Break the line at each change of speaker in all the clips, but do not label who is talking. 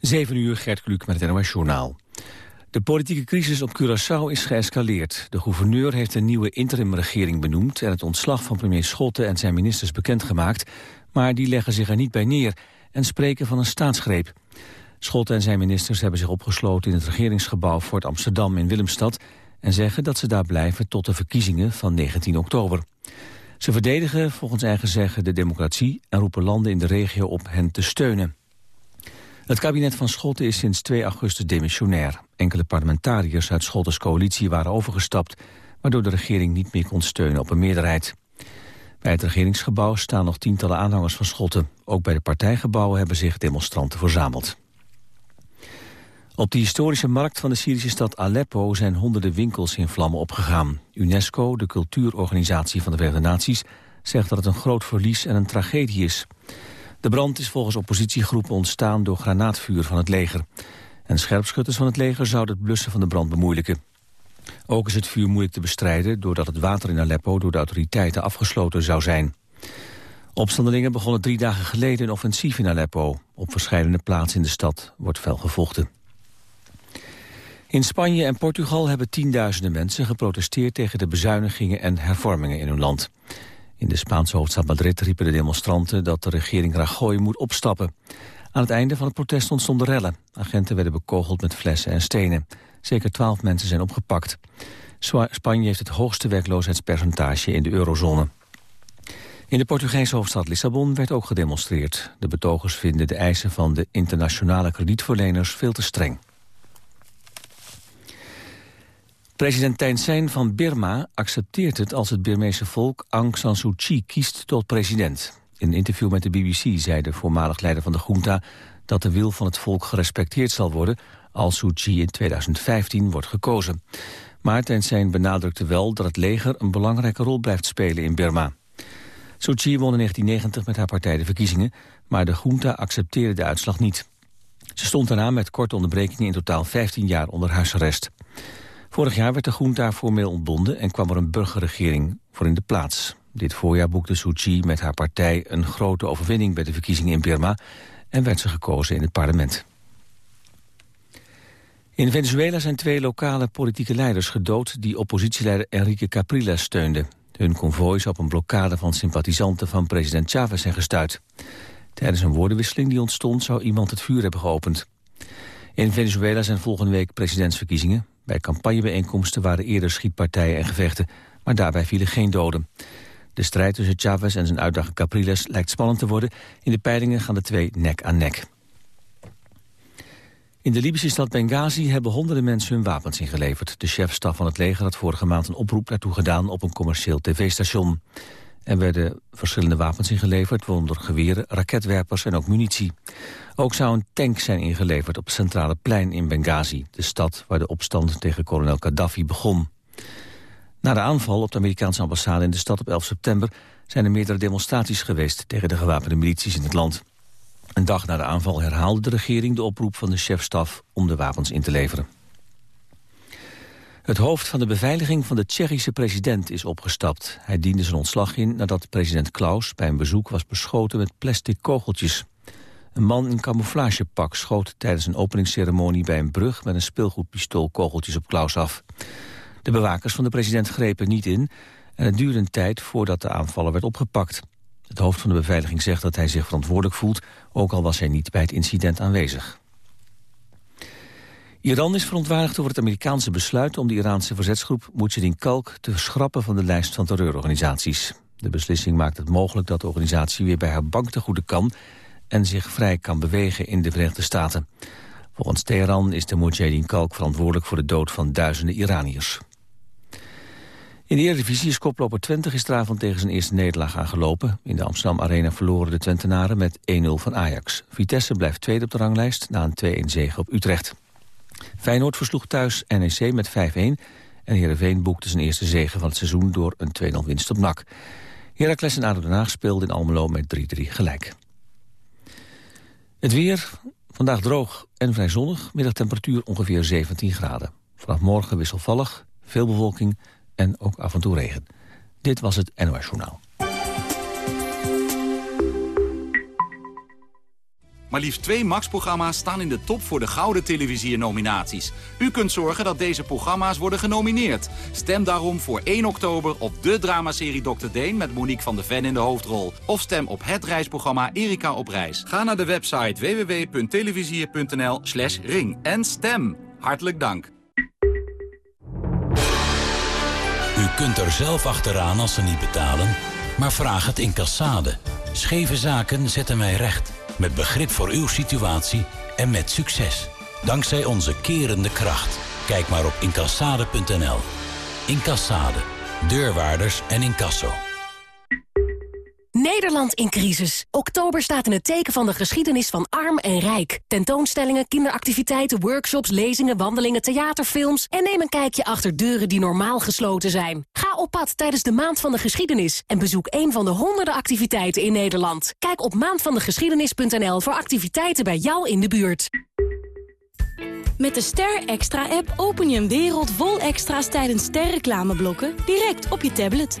7 uur, Gert Kluk met het NOS Journaal. De politieke crisis op Curaçao is geëscaleerd. De gouverneur heeft een nieuwe interimregering benoemd... en het ontslag van premier Schotten en zijn ministers bekendgemaakt... maar die leggen zich er niet bij neer en spreken van een staatsgreep. Schotten en zijn ministers hebben zich opgesloten in het regeringsgebouw... Fort Amsterdam in Willemstad... en zeggen dat ze daar blijven tot de verkiezingen van 19 oktober. Ze verdedigen volgens eigen zeggen de democratie... en roepen landen in de regio op hen te steunen. Het kabinet van Schotten is sinds 2 augustus demissionair. Enkele parlementariërs uit Schottens coalitie waren overgestapt... waardoor de regering niet meer kon steunen op een meerderheid. Bij het regeringsgebouw staan nog tientallen aanhangers van Schotten. Ook bij de partijgebouwen hebben zich demonstranten verzameld. Op de historische markt van de Syrische stad Aleppo zijn honderden winkels in vlammen opgegaan. UNESCO, de cultuurorganisatie van de Verenigde Naties, zegt dat het een groot verlies en een tragedie is. De brand is volgens oppositiegroepen ontstaan door granaatvuur van het leger. En scherpschutters van het leger zouden het blussen van de brand bemoeilijken. Ook is het vuur moeilijk te bestrijden doordat het water in Aleppo door de autoriteiten afgesloten zou zijn. Opstandelingen begonnen drie dagen geleden een offensief in Aleppo. Op verschillende plaatsen in de stad wordt fel gevochten. In Spanje en Portugal hebben tienduizenden mensen geprotesteerd tegen de bezuinigingen en hervormingen in hun land. In de Spaanse hoofdstad Madrid riepen de demonstranten dat de regering Rajoy moet opstappen. Aan het einde van het protest ontstonden rellen. Agenten werden bekogeld met flessen en stenen. Zeker twaalf mensen zijn opgepakt. Spanje heeft het hoogste werkloosheidspercentage in de eurozone. In de Portugese hoofdstad Lissabon werd ook gedemonstreerd. De betogers vinden de eisen van de internationale kredietverleners veel te streng. President Thein Sein van Birma accepteert het als het Birmeese volk Aung San Suu Kyi kiest tot president. In een interview met de BBC zei de voormalig leider van de junta dat de wil van het volk gerespecteerd zal worden als Suu Kyi in 2015 wordt gekozen. Maar Thein Sein benadrukte wel dat het leger een belangrijke rol blijft spelen in Birma. Suu Kyi won in 1990 met haar partij de verkiezingen, maar de junta accepteerde de uitslag niet. Ze stond daarna met korte onderbrekingen in totaal 15 jaar onder huisarrest. Vorig jaar werd de junta formeel ontbonden en kwam er een burgerregering voor in de plaats. Dit voorjaar boekte Suu met haar partij een grote overwinning bij de verkiezingen in Burma en werd ze gekozen in het parlement. In Venezuela zijn twee lokale politieke leiders gedood die oppositieleider Enrique Capriles steunden. Hun konvooi op een blokkade van sympathisanten van president Chavez zijn gestuurd. Tijdens een woordenwisseling die ontstond zou iemand het vuur hebben geopend. In Venezuela zijn volgende week presidentsverkiezingen. Bij campagnebijeenkomsten waren eerder schietpartijen en gevechten, maar daarbij vielen geen doden. De strijd tussen Chavez en zijn uitdager Capriles lijkt spannend te worden. In de peilingen gaan de twee nek aan nek. In de Libische stad Benghazi hebben honderden mensen hun wapens ingeleverd. De chefstaf van het leger had vorige maand een oproep daartoe gedaan op een commercieel tv-station. Er werden verschillende wapens ingeleverd, waaronder geweren, raketwerpers en ook munitie. Ook zou een tank zijn ingeleverd op het centrale plein in Benghazi, de stad waar de opstand tegen kolonel Gaddafi begon. Na de aanval op de Amerikaanse ambassade in de stad op 11 september zijn er meerdere demonstraties geweest tegen de gewapende milities in het land. Een dag na de aanval herhaalde de regering de oproep van de chefstaf om de wapens in te leveren. Het hoofd van de beveiliging van de Tsjechische president is opgestapt. Hij diende zijn ontslag in nadat president Klaus bij een bezoek was beschoten met plastic kogeltjes. Een man in camouflagepak schoot tijdens een openingsceremonie bij een brug met een speelgoedpistool kogeltjes op Klaus af. De bewakers van de president grepen niet in en het duurde een tijd voordat de aanvaller werd opgepakt. Het hoofd van de beveiliging zegt dat hij zich verantwoordelijk voelt, ook al was hij niet bij het incident aanwezig. Iran is verontwaardigd over het Amerikaanse besluit om de Iraanse verzetsgroep Mujahideen Kalk te schrappen van de lijst van terreurorganisaties. De beslissing maakt het mogelijk dat de organisatie weer bij haar bank te goede kan en zich vrij kan bewegen in de Verenigde Staten. Volgens Teheran is de Mujahideen Kalk verantwoordelijk voor de dood van duizenden Iraniërs. In de Eredivisie is koploper Twente gisteravond tegen zijn eerste nederlaag aangelopen. In de Amsterdam Arena verloren de Twentenaren met 1-0 van Ajax. Vitesse blijft tweede op de ranglijst na een 2-1 zege op Utrecht. Feyenoord versloeg thuis NEC met 5-1 en Heerenveen boekte zijn eerste zege van het seizoen door een 2-0 winst op NAC. Heracles en ADO Den Haag speelden in Almelo met 3-3 gelijk. Het weer, vandaag droog en vrij zonnig, middagtemperatuur ongeveer 17 graden. Vanaf morgen wisselvallig, veel bewolking en ook af en toe regen. Dit was het NOS Journaal.
Maar liefst twee Max-programma's staan in de top voor de Gouden Televisier-nominaties. U kunt zorgen dat deze programma's worden genomineerd. Stem daarom voor 1 oktober op de dramaserie Dr. Deen... met Monique van de Ven in de hoofdrol. Of stem op het reisprogramma Erika op reis. Ga naar de website www.televisier.nl slash ring en stem. Hartelijk dank.
U kunt er zelf achteraan als ze niet betalen, maar vraag het in Cassade. Scheve zaken zetten wij recht. Met begrip voor uw situatie en met succes. Dankzij onze kerende kracht. Kijk maar op incassade.nl. Incassade. Deurwaarders en incasso.
Nederland in crisis. Oktober staat in het teken van de geschiedenis van arm en rijk. Tentoonstellingen, kinderactiviteiten, workshops, lezingen, wandelingen, theaterfilms... en neem een kijkje achter deuren die normaal gesloten zijn. Ga op pad tijdens de Maand van de Geschiedenis... en bezoek een van de honderden activiteiten in Nederland. Kijk op maandvandegeschiedenis.nl voor activiteiten bij jou in de buurt.
Met de Ster Extra-app open je een wereld vol extra's tijdens sterreclameblokken direct op je tablet.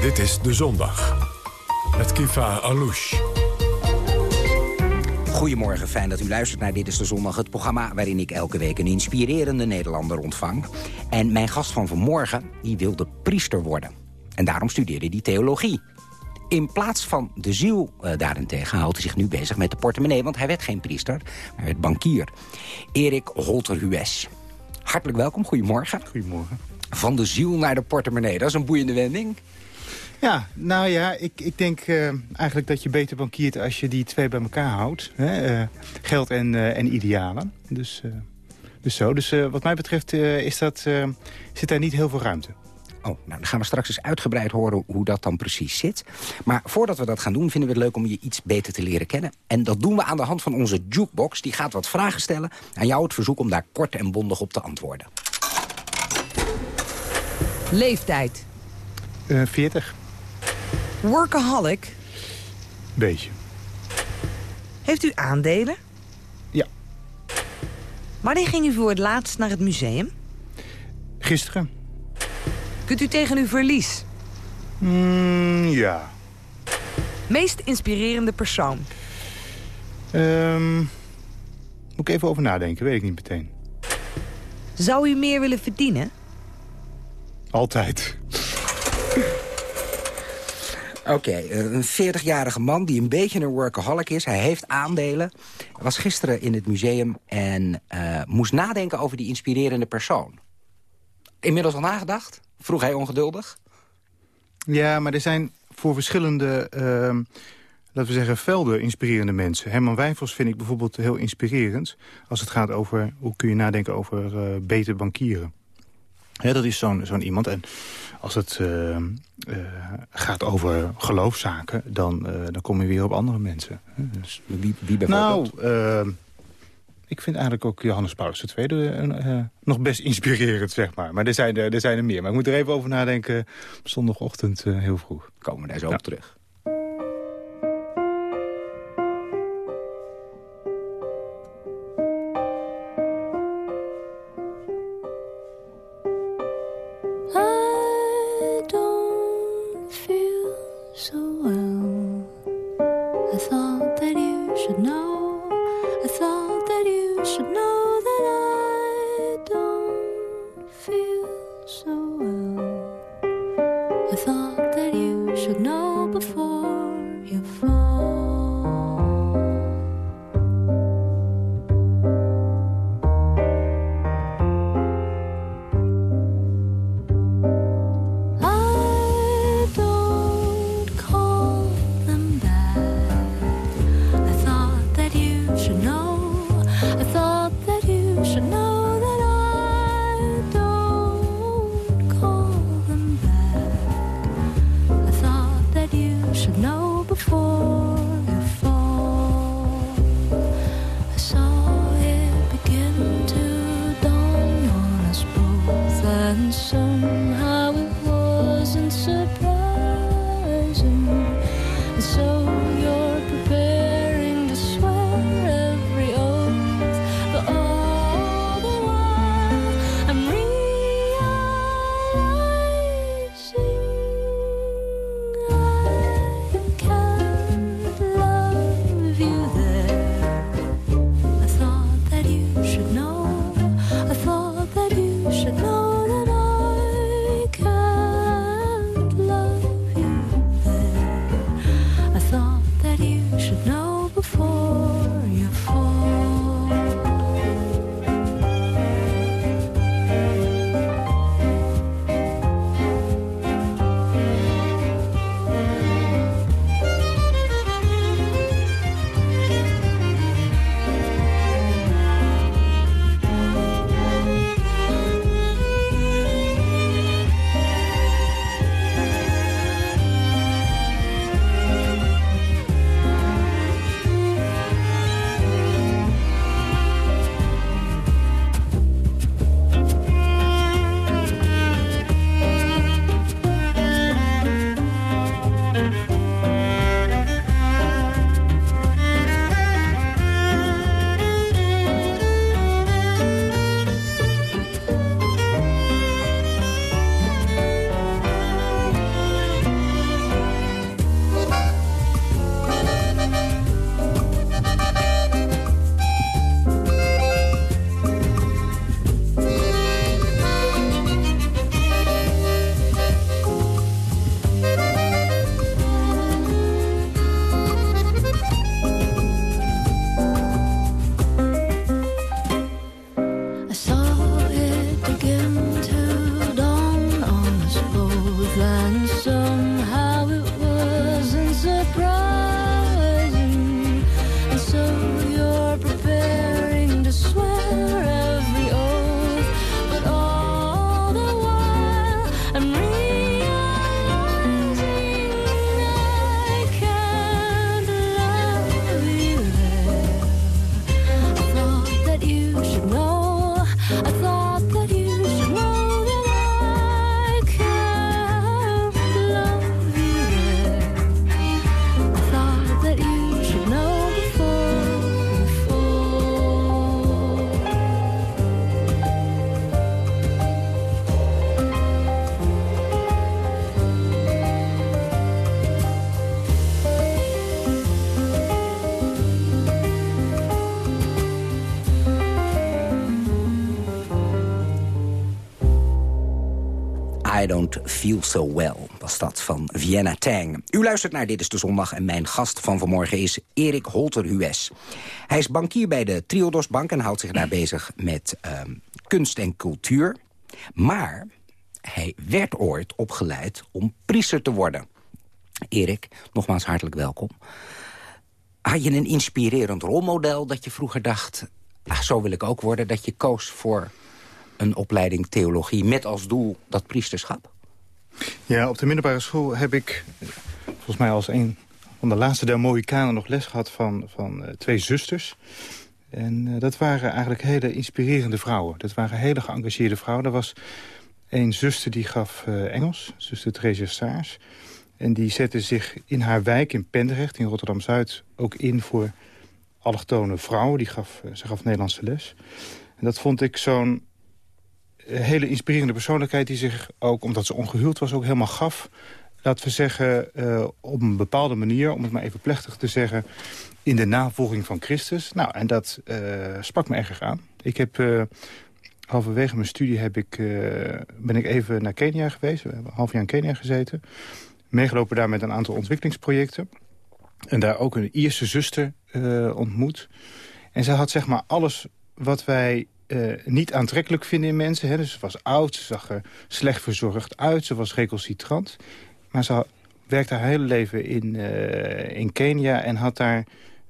Dit is De Zondag. Met Kifa Alouche.
Goedemorgen, fijn dat u luistert naar Dit is de Zondag, het programma waarin ik elke week een inspirerende Nederlander ontvang. En mijn gast van vanmorgen, die wilde priester worden. En daarom studeerde hij theologie. In plaats van de ziel uh, daarentegen houdt hij zich nu bezig met de portemonnee... want hij werd geen priester, maar hij werd bankier. Erik Holter-Hues. Hartelijk welkom, goedemorgen.
Goedemorgen.
Van de ziel naar de portemonnee, dat is een boeiende wending.
Ja, nou ja, ik, ik denk uh, eigenlijk dat je beter bankiert als je die twee bij elkaar houdt. Hè? Uh, geld en, uh, en idealen. Dus, dus zo. Dus wat mij betreft is dat, zit daar niet heel veel ruimte.
Oh, nou, dan gaan we straks eens uitgebreid horen hoe dat dan precies zit. Maar voordat we dat gaan doen, vinden we het leuk om je iets beter te leren kennen. En dat doen we aan de hand van onze jukebox. Die gaat wat vragen stellen. Aan jou het verzoek om daar kort en bondig op te antwoorden.
Leeftijd?
40.
Workaholic?
Beetje.
Heeft u aandelen?
Ja.
Wanneer ging u voor het laatst naar het museum?
Gisteren.
Kunt u tegen uw verlies?
Mm, ja.
Meest inspirerende persoon?
Um, moet ik even over nadenken, weet ik niet meteen.
Zou u meer willen verdienen?
Altijd.
Oké, okay, een 40-jarige man die een beetje een workaholic is. Hij heeft aandelen. Was gisteren in het museum en uh, moest nadenken over die inspirerende persoon. Inmiddels al nagedacht? Vroeg hij ongeduldig.
Ja, maar er zijn voor verschillende, uh, laten we zeggen, velden inspirerende mensen. Herman Wijnvos vind ik bijvoorbeeld heel inspirerend... als het gaat over hoe kun je nadenken over uh, beter bankieren. He, dat is zo'n zo'n iemand. En als het uh, uh, gaat over geloofszaken, dan, uh, dan kom je weer op andere mensen.
Dus, wie, wie bijvoorbeeld?
Nou, ik vind eigenlijk ook Johannes Paulus II nog best inspirerend, zeg maar. Maar er zijn er, er zijn er meer. Maar ik moet er even over nadenken zondagochtend heel vroeg.
Komen we daar zo ja. op terug. thought that you should know before you fall. Feel So Well was dat van Vienna Tang. U luistert naar Dit is de Zondag en mijn gast van vanmorgen is Erik Holter-Hues. Hij is bankier bij de Triodos Bank en houdt zich daar bezig met ehm, kunst en cultuur. Maar hij werd ooit opgeleid om priester te worden. Erik, nogmaals hartelijk welkom. Had je een inspirerend rolmodel dat je vroeger dacht... Ah, zo wil ik ook worden, dat je koos voor een opleiding theologie... met als doel dat priesterschap?
Ja, op de middelbare school heb ik volgens mij als een van de laatste der Mohikanen nog les gehad van, van uh, twee zusters. En uh, dat waren eigenlijk hele inspirerende vrouwen. Dat waren hele geëngageerde vrouwen. Er was een zuster die gaf uh, Engels, zuster Theresia Saars. En die zette zich in haar wijk in Pendrecht, in Rotterdam-Zuid... ook in voor allochtone vrouwen. Die gaf, ze gaf Nederlandse les. En dat vond ik zo'n hele inspirerende persoonlijkheid... die zich ook, omdat ze ongehuwd was, ook helemaal gaf... laten we zeggen, uh, op een bepaalde manier, om het maar even plechtig te zeggen... in de navolging van Christus. Nou, en dat uh, sprak me erg aan. Ik heb... Halverwege mijn studie heb ik, ben ik even naar Kenia geweest. We hebben een half jaar in Kenia gezeten. Meegelopen daar met een aantal ontwikkelingsprojecten. En daar ook een Ierse zuster ontmoet. En zij had zeg maar alles wat wij uh, niet aantrekkelijk vinden in mensen. Hè. Dus ze was oud, ze zag er slecht verzorgd uit, ze was recalcitrant. Maar ze werkte haar hele leven in, uh, in Kenia en had daar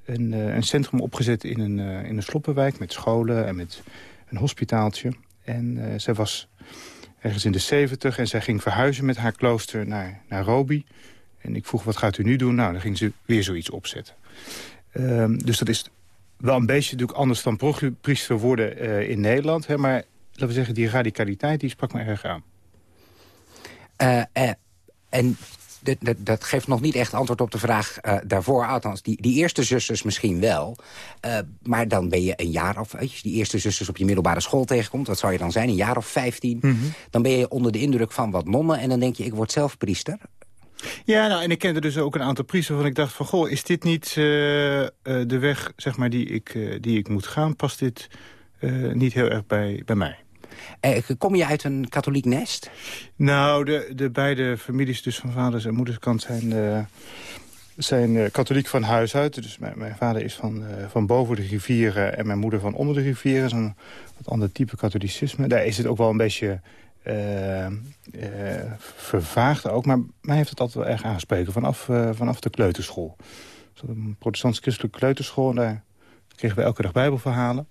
een, uh, een centrum opgezet in een, in een sloppenwijk... met scholen en met een hospitaaltje. En zij was ergens in de zeventig en zij ging verhuizen met haar klooster naar Nairobi. En ik vroeg, wat gaat u nu doen? Nou, dan ging ze weer zoiets opzetten. Um, dus dat is wel een beetje natuurlijk anders dan priester worden uh, in Nederland. Hè, maar laten we zeggen, die radicaliteit die sprak me erg aan.
Uh, uh, en dat geeft nog niet echt antwoord op de vraag daarvoor. Althans, die, die eerste zusters misschien wel. maar dan ben je een jaar of... Als je die eerste zusters op je middelbare school tegenkomt... wat zou je dan zijn, een jaar of vijftien? Mm -hmm. Dan ben je onder de indruk van wat nonnen... en dan denk je, ik word zelf priester.
Ja, nou, en ik kende dus ook een aantal priesters waarvan ik dacht van... goh, is dit niet uh, uh, de weg zeg maar, die, ik, uh, die ik moet gaan? Past dit niet heel erg bij, bij mij?
kom je uit een katholiek nest?
Nou, de, de beide families dus van vaders en moederskant zijn, zijn katholiek van huis uit. Dus mijn, mijn vader is van, van boven de rivieren en mijn moeder van onder de rivieren. Dat is een wat ander type katholicisme. Daar is het ook wel een beetje uh, uh, vervaagd ook. Maar mij heeft het altijd wel erg aangesproken vanaf, uh, vanaf de kleuterschool. Dus een protestants-christelijke kleuterschool. En daar kregen we elke dag bijbelverhalen.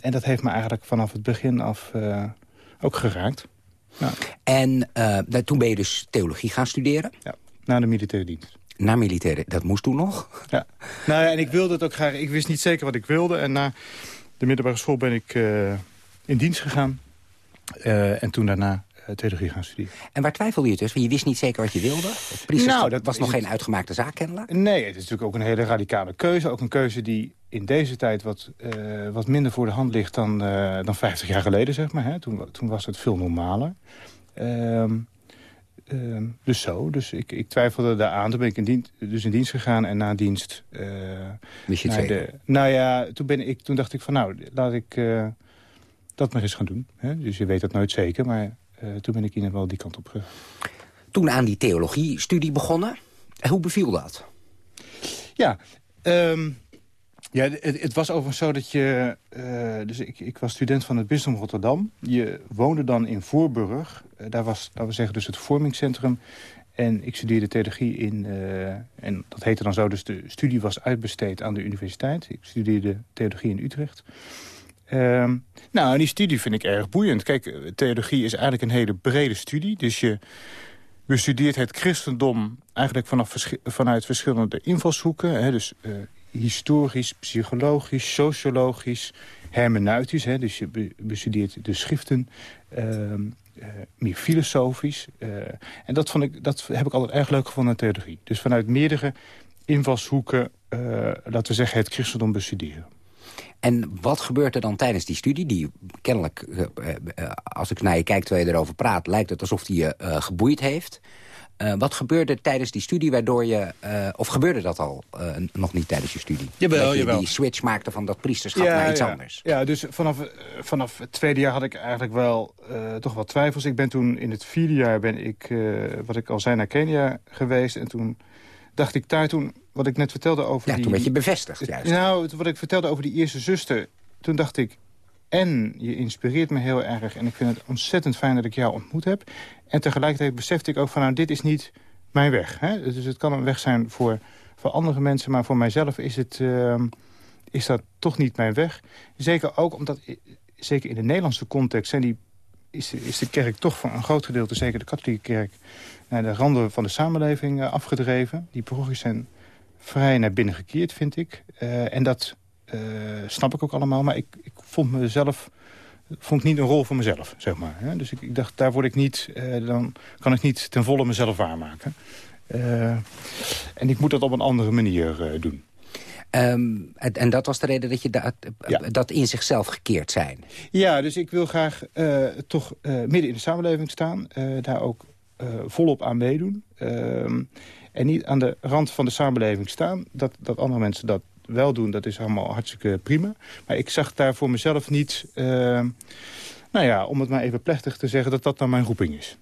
En dat heeft me eigenlijk vanaf het begin af ook geraakt.
Ja. En toen ben je dus theologie gaan studeren?
Ja, na de militaire dienst.
Na militaire, dat moest toen nog?
Ja, nou ja, en ik wilde het ook graag. Ik wist niet zeker wat ik wilde. En na de middelbare school ben ik in dienst gegaan. Uh, en toen daarna uh, theologie gaan studeren.
En waar twijfelde je tussen? Want je wist niet zeker wat je wilde? nou, dat was nog geen uitgemaakte zaak kennelijk?
Nee, het is natuurlijk ook een hele radicale keuze. Ook een keuze die in deze tijd wat, uh, wat minder voor de hand ligt dan, dan 50 jaar geleden, zeg maar. Hè? Toen, toen was het veel normaler. Ehm, ehm, dus zo, dus ik, ik twijfelde daaraan. Toen ben ik in dienst, dus in dienst gegaan en na dienst...
Wist je het
de, Nou ja, toen, ben ik, toen dacht ik van nou, laat ik dat maar eens gaan doen. Hè? Dus je weet dat nooit zeker, maar uh, toen ben ik in ieder geval die kant op gegaan.
Toen aan die theologie-studie begonnen. Hoe beviel dat?
Ja, um, ja het, het, was overigens zo dat je... Uh, dus ik, ik, was student van het Bisdom Rotterdam. Je woonde dan in Voorburg. Uh, daar was, laten we zeggen, dus het vormingscentrum. En ik studeerde theologie in... en dat heette dan zo, dus de studie was uitbesteed aan de universiteit. Ik studeerde theologie in Utrecht. Um, nou, die studie vind ik erg boeiend. Kijk, theologie is eigenlijk een hele brede studie. Dus je bestudeert het christendom eigenlijk vanaf, vanuit verschillende invalshoeken. Hè, dus uh, historisch, psychologisch, sociologisch, hermeneutisch. Hè, dus je bestudeert de schriften, uh, uh, meer filosofisch. Uh, en dat, vond ik, dat heb ik altijd erg leuk gevonden aan theologie. Dus vanuit meerdere invalshoeken, laten we zeggen, het christendom bestuderen.
En wat gebeurt er dan tijdens die studie? Die kennelijk, uh, uh, als ik naar je kijk terwijl je erover praat... lijkt het alsof die je geboeid heeft. Eh, wat gebeurde tijdens die studie waardoor je... Uh, of gebeurde dat al uh, nog niet tijdens je studie?
Jawel,
dat je
jawel.
die switch maakte van dat priesterschap naar iets
ja.
anders.
Ja, dus vanaf, vanaf het tweede jaar had ik eigenlijk wel toch wat twijfels. Ik ben toen in het vierde jaar ben ik, wat ik al zei, naar Kenia geweest. En toen dacht ik daar toen, wat ik net vertelde over
ja,
die...
toen werd je bevestigd juist.
Nou, wat ik vertelde over die eerste zuster... toen dacht ik, en je inspireert me heel erg... en ik vind het ontzettend fijn dat ik jou ontmoet heb. En tegelijkertijd besefte ik ook van, nou, dit is niet mijn weg. Hè? Dus het kan een weg zijn voor, voor andere mensen... maar voor mijzelf is, het, uh, is dat toch niet mijn weg. Zeker ook omdat, zeker in de Nederlandse context... Zijn die, is, is de kerk toch voor een groot gedeelte, zeker de katholieke kerk... naar de randen van de samenleving uh, afgedreven. Die parochies zijn vrij naar binnen gekeerd, vind ik. Uh, en dat uh, snap ik ook allemaal. Maar ik, ik vond mezelf vond ik niet een rol voor mezelf, zeg maar. Hè? Dus ik, ik, dacht, daar word ik niet, uh, dan kan ik niet ten volle mezelf waarmaken. En ik moet dat op een andere manier doen.
Um, en, en, dat was de reden dat je dat, ja. dat in zichzelf gekeerd zijn?
Ja, dus ik wil graag toch midden in de samenleving staan. daar ook volop aan meedoen. En niet aan de rand van de samenleving staan. Dat, dat andere mensen dat wel doen, dat is allemaal hartstikke prima. Maar ik zag daar voor mezelf niet... Uh, nou ja, om het maar even plechtig te zeggen... dat dat dan mijn roeping is.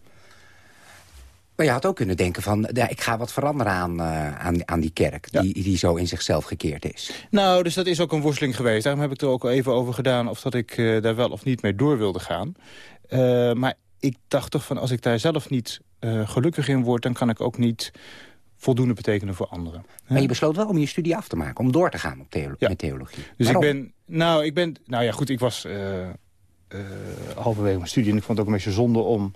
Maar je had ook kunnen denken van... Ja, ik ga wat veranderen aan, uh, aan, aan die kerk... Ja. Die, die zo in zichzelf gekeerd is.
Nou, dus dat is ook een worsteling geweest. Daarom heb ik er ook al even over gedaan... of dat ik uh, daar wel of niet mee door wilde gaan. Maar ik dacht toch van... als ik daar zelf niet gelukkig in word... dan kan ik ook niet voldoende betekenen voor anderen.
Maar je besloot wel om je studie af te maken, om door te gaan op theolo
ja.
met theologie.
Dus
Waarom?
ik ben, nou, ik ben, nou ja, goed, ik was uh, uh, halverwege mijn studie en ik vond het ook een beetje zonde om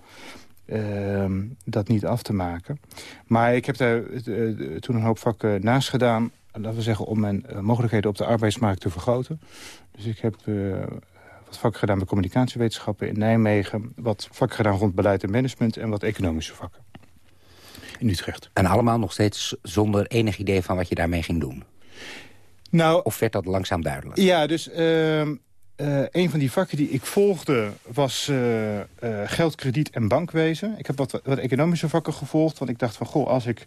uh, dat niet af te maken. Maar ik heb daar toen een hoop vakken naast gedaan, laten we zeggen, om mijn mogelijkheden op de arbeidsmarkt te vergroten. Dus ik heb wat vakken gedaan bij communicatiewetenschappen in Nijmegen, wat vakken gedaan rond beleid en management en wat economische vakken in Utrecht.
En allemaal nog steeds zonder enig idee van wat je daarmee ging doen?
Nou,
of werd dat langzaam duidelijk?
Ja, dus uh, uh, een van die vakken die ik volgde was uh, geld, krediet en bankwezen. Ik heb wat, wat economische vakken gevolgd, want ik dacht van... goh, als ik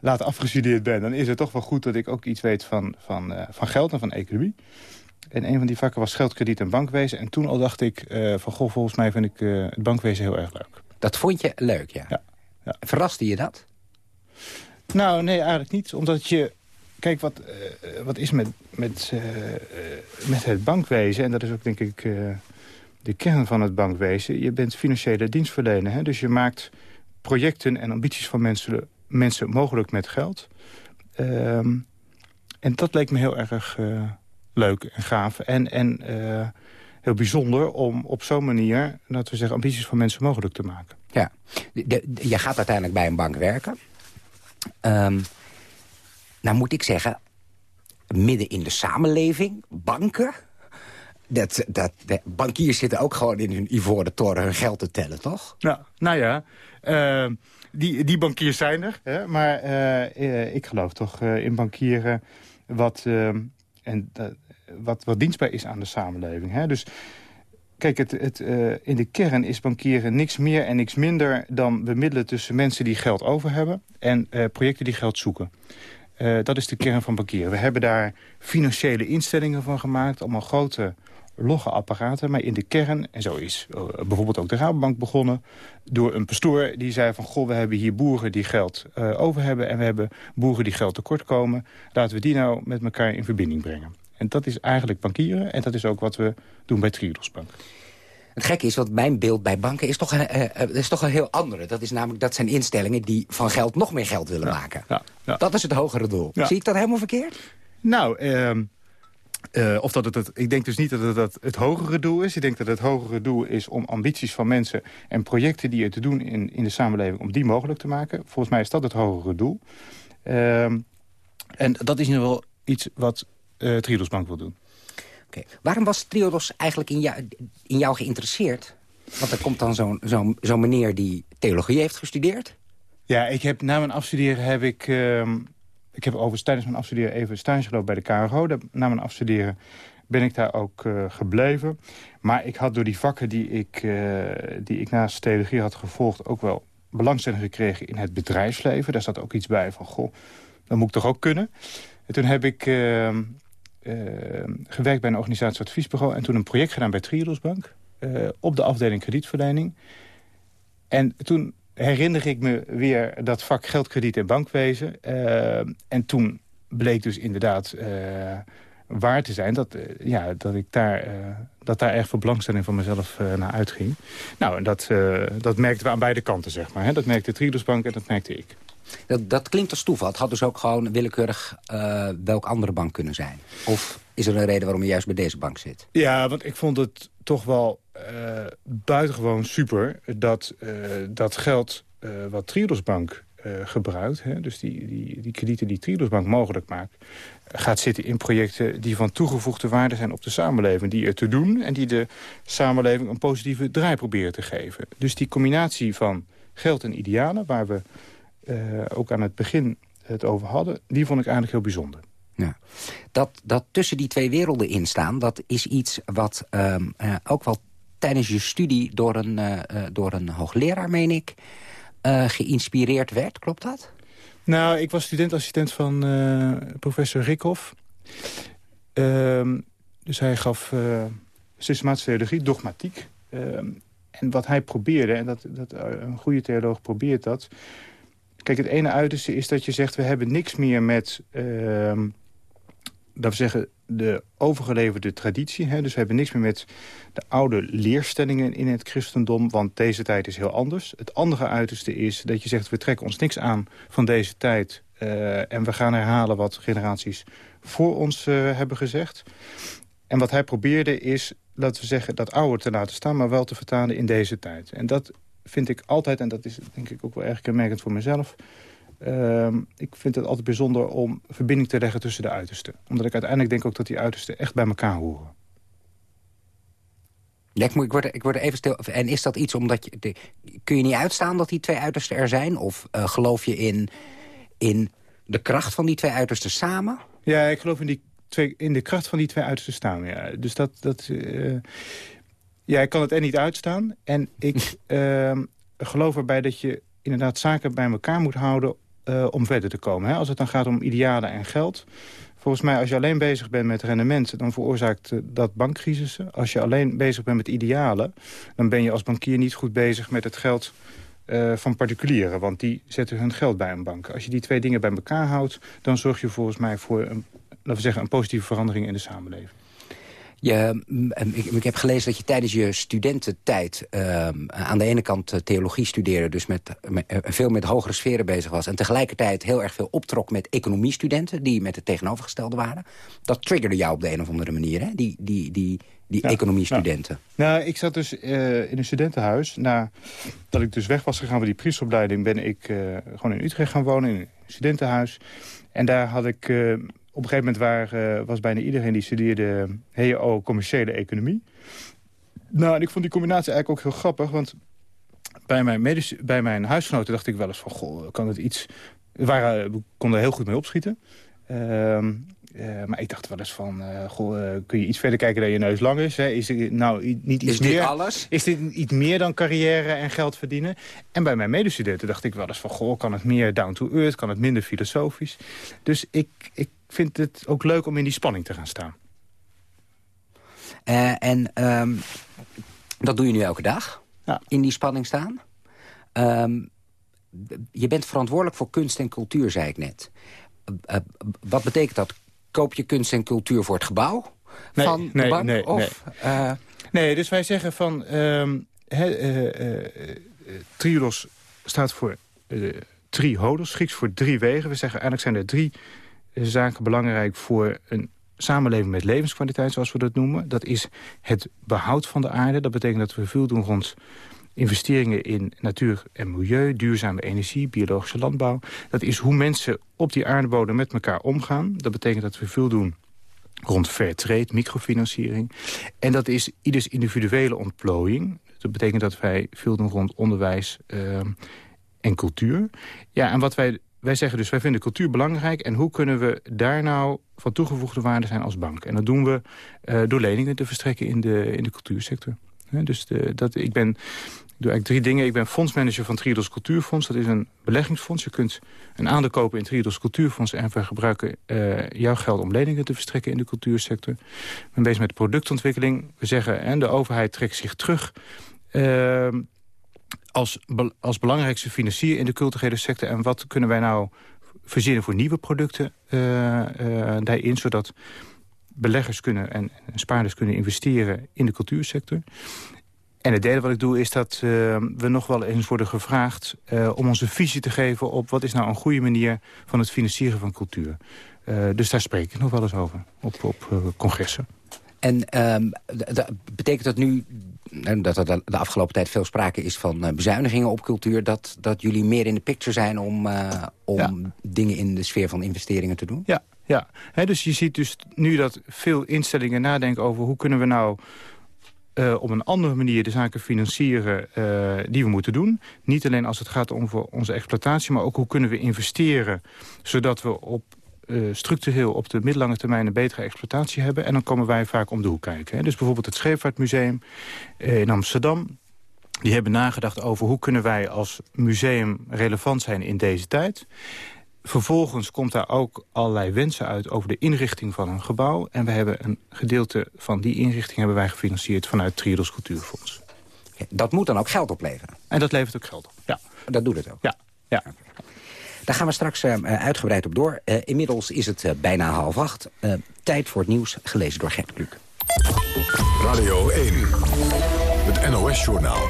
later afgestudeerd ben, dan is het toch wel goed... dat ik ook iets weet van, van, van geld en van economie. En een van die vakken was geld, krediet en bankwezen. En toen al dacht ik van, goh, volgens mij vind ik het bankwezen heel erg leuk.
Dat vond je leuk, ja?
Ja. Ja.
Verraste je dat?
Nou, nee, eigenlijk niet. Omdat je... Kijk, wat, uh, wat is met, met, uh, met het bankwezen... en dat is ook, denk ik, uh, de kern van het bankwezen... je bent financiële dienstverlener. Hè? Dus je maakt projecten en ambities van mensen, mensen mogelijk met geld. Um, en dat leek me heel erg leuk en gaaf. En... en heel bijzonder om op zo'n manier, laten we zeggen, ambities van mensen mogelijk te maken.
Ja, je gaat uiteindelijk bij een bank werken. Um, nou moet ik zeggen, midden in de samenleving, banken... Dat, dat, bankiers zitten ook gewoon in hun ivoren toren hun geld te tellen, toch?
Nou, nou ja, uh, die, die bankiers zijn er. Hè? Maar uh, ik geloof toch uh, in bankieren wat... en wat, wat dienstbaar is aan de samenleving. Hè? Dus kijk, het, het, uh, in de kern is bankieren niks meer en niks minder... dan bemiddelen tussen mensen die geld over hebben... en uh, projecten die geld zoeken. Uh, dat is de kern van bankieren. We hebben daar financiële instellingen van gemaakt. Allemaal grote logge apparaten. Maar in de kern, en zo is bijvoorbeeld ook de Rabobank begonnen... door een pastoor die zei van... goh, we hebben hier boeren die geld over hebben... en we hebben boeren die geld tekort komen. Laten we die nou met elkaar in verbinding brengen. En dat is eigenlijk bankieren. En dat is ook wat we doen bij Triodos Bank.
Het gekke is, want mijn beeld bij banken is toch een, uh, is toch een heel andere. Dat, is namelijk, dat zijn instellingen die van geld nog meer geld willen
ja,
maken.
Ja, ja.
Dat is het hogere doel. Zie ik dat helemaal verkeerd?
Nou, uh, uh, of dat het, het, ik denk dus niet dat het, dat het hogere doel is. Ik denk dat het hogere doel is om ambities van mensen... en projecten die er te doen in, in de samenleving... om die mogelijk te maken. Volgens mij is dat het hogere doel. Ehm, en dat is in ieder geval iets wat uh, Triodos Bank wil doen.
Okay. Waarom was Triodos eigenlijk in jou, in jou geïnteresseerd? Want er komt dan zo'n zo zo meneer die theologie heeft gestudeerd.
Ja, ik heb na mijn afstuderen heb ik... Uh, ik heb overigens tijdens mijn afstuderen even stage gelopen bij de KRO. Na mijn afstuderen ben ik daar ook uh, gebleven. Maar ik had door die vakken die ik, uh, die ik naast theologie had gevolgd... ook wel belangstelling gekregen in het bedrijfsleven. Daar zat ook iets bij van, goh, dat moet ik toch ook kunnen. En toen heb ik uh, gewerkt bij een organisatieadviesbureau... en toen een project gedaan bij Triodosbank... Uh, op de afdeling kredietverlening. En toen herinner ik me weer dat vak geldkrediet en bankwezen. Uh, en toen bleek dus inderdaad waar te zijn... dat, ja, dat, ik daar, dat daar erg veel belangstelling van mezelf naar uitging. Nou, en dat, dat merkten we aan beide kanten, zeg maar. Hè? Dat merkte Triodosbank en dat merkte ik.
Dat, dat klinkt als toeval. Het had dus ook gewoon willekeurig welk andere bank kunnen zijn. Of is er een reden waarom je juist bij deze bank zit?
Ja, want ik vond het toch wel uh, buitengewoon super... dat uh, dat geld uh, wat Triodosbank gebruikt... Hè, dus die, die, die kredieten die Triodosbank mogelijk maakt... gaat zitten in projecten die van toegevoegde waarde zijn op de samenleving. Die er te doen en die de samenleving een positieve draai proberen te geven. Dus die combinatie van geld en idealen... waar we ook aan het begin het over hadden... die vond ik eigenlijk heel bijzonder.
Ja. Dat, dat tussen die twee werelden instaan, dat is iets wat um, uh, ook wel tijdens je studie door een, uh, door een hoogleraar, meen ik, uh, geïnspireerd werd. Klopt dat?
Nou, ik was studentassistent van professor Rikhoff. Ehm, dus hij gaf systematische theologie, dogmatiek. Ehm, en wat hij probeerde, en dat, dat, een goede theoloog probeert dat... Kijk, het ene uiterste is dat je zegt... we hebben niks meer met dat we zeggen, de overgeleverde traditie. Hè? Dus we hebben niks meer met de oude leerstellingen in het christendom... want deze tijd is heel anders. Het andere uiterste is dat je zegt... we trekken ons niks aan van deze tijd... Uh, en we gaan herhalen wat generaties voor ons uh, hebben gezegd. En wat hij probeerde is, laten we zeggen, dat oude te laten staan... maar wel te vertalen in deze tijd. En dat vind ik altijd, en dat is denk ik ook wel erg kenmerkend voor mezelf... Uh, ik vind het altijd bijzonder om verbinding te leggen tussen de uitersten. Omdat ik uiteindelijk denk ook dat die uitersten echt bij elkaar horen.
Ja, ik, moet, ik, word, ik word even stil. En is dat iets omdat je... De, kun je niet uitstaan dat die twee uitersten er zijn? Of uh, geloof je in, in de kracht van die twee uitersten samen?
Ja, ik geloof in, die twee, in de kracht van die twee uitersten samen. Ja. Dus dat... dat uh, ja, ik kan het er niet uitstaan. En ik uh, geloof erbij dat je inderdaad zaken bij elkaar moet houden uh, om verder te komen. Hè? Als het dan gaat om idealen en geld. Volgens mij, als je alleen bezig bent met rendement... dan veroorzaakt uh, dat bankcrisissen. Als je alleen bezig bent met idealen... dan ben je als bankier niet goed bezig met het geld uh, van particulieren. Want die zetten hun geld bij een bank. Als je die twee dingen bij elkaar houdt... dan zorg je volgens mij voor een, laten we zeggen, een positieve verandering in de samenleving.
Je, ik, ik, heb gelezen dat je tijdens je studententijd uh, aan de ene kant eh, theologie studeerde... dus met, met, eh, veel met hogere sferen bezig was... en tegelijkertijd heel erg veel optrok met economiestudenten... die met het tegenovergestelde waren. Dat triggerde jou op de een of andere manier, hè? die, die, die, die ja, economiestudenten.
Nou, nou, ik zat dus uh, in een studentenhuis. Nadat ik dus weg was gegaan van die priesteropleiding... ben ik uh, gewoon in Utrecht gaan wonen, in een studentenhuis. En daar had ik op een gegeven moment waar, uh, was bijna iedereen die studeerde HEO commerciële economie. Nou, en ik vond die combinatie eigenlijk ook heel grappig, want bij mijn, bij mijn huisgenoten dacht ik wel eens van, goh, kan het iets... We, waren, we konden er heel goed mee opschieten. Uh, uh, maar ik dacht wel eens van, uh, goh, kun je iets verder kijken dat je neus lang is? Hè? Is het nou niet iets
is dit
meer?
alles?
Is dit iets meer dan carrière en geld verdienen? En bij mijn medestudenten dacht ik wel eens van, goh, kan het meer down to earth? Kan het minder filosofisch? Dus ik, ik vind het ook leuk om in die spanning te gaan staan.
Uh, en um, dat doe je nu elke dag, ja. in die spanning staan. Um, je bent verantwoordelijk voor kunst en cultuur, zei ik net. Uh, wat betekent dat? Koop je kunst en cultuur voor het gebouw
nee,
van
nee,
de bank?
Nee,
of,
nee. Nee, dus wij zeggen van... Um, Triodos staat voor drie hodos, Grieks voor drie wegen. We zeggen eigenlijk zijn er drie zaken belangrijk voor een samenleving met levenskwaliteit, zoals we dat noemen. Dat is het behoud van de aarde. Dat betekent dat we veel doen rond investeringen in natuur en milieu, duurzame energie, biologische landbouw. Dat is hoe mensen op die aardebodem met elkaar omgaan. Dat betekent dat we veel doen rond fair trade, microfinanciering. En dat is ieders individuele ontplooiing. Dat betekent dat wij veel doen rond onderwijs uh, en cultuur. Ja, en wat wij wij zeggen dus, wij vinden cultuur belangrijk... en hoe kunnen we daar nou van toegevoegde waarde zijn als bank? En dat doen we uh, door leningen te verstrekken in de, in de cultuursector. dus de, dat, ik ben ik doe eigenlijk drie dingen. Ik ben fondsmanager van Triodos Cultuurfonds. Dat is een beleggingsfonds. Je kunt een aandeel kopen in Triodos Cultuurfonds... en we gebruiken uh, jouw geld om leningen te verstrekken in de cultuursector. Ik ben bezig met productontwikkeling. We zeggen, en de overheid trekt zich terug... Uh, als, als belangrijkste financier in de culturele sector. En wat kunnen wij nou verzinnen voor nieuwe producten uh, daarin... zodat beleggers kunnen en, spaarders kunnen investeren in de cultuursector. En het derde wat ik doe is dat uh, we nog wel eens worden gevraagd... Om onze visie te geven op wat is nou een goede manier... van het financieren van cultuur. Dus daar spreek ik nog wel eens over op, op congressen.
En um, betekent dat nu dat er de afgelopen tijd veel sprake is van bezuinigingen op cultuur... dat, dat jullie meer in de picture zijn om, om ja. dingen in de sfeer van investeringen te doen?
Ja, ja. He, dus je ziet dus nu dat veel instellingen nadenken over... hoe kunnen we nou uh, op een andere manier de zaken financieren uh, die we moeten doen. Niet alleen als het gaat om voor onze exploitatie, maar ook hoe kunnen we investeren... zodat we op, structureel op de middellange termijn een betere exploitatie hebben. En dan komen wij vaak om de hoek kijken. Hè. Dus bijvoorbeeld het Scheepvaartmuseum in Amsterdam... Die hebben nagedacht over hoe kunnen wij als museum relevant zijn in deze tijd. Vervolgens komt daar ook allerlei wensen uit over de inrichting van een gebouw. En we hebben een gedeelte van die inrichting hebben wij gefinancierd vanuit Triodos Cultuurfonds.
Dat moet dan ook geld opleveren?
En dat levert ook geld op, ja.
Dat doet het ook?
Ja. ja.
Daar gaan we straks uh, uitgebreid op door. Uh, inmiddels is het uh, bijna half acht. tijd voor het nieuws, gelezen door Gert Kluk.
Radio 1, het NOS-journaal.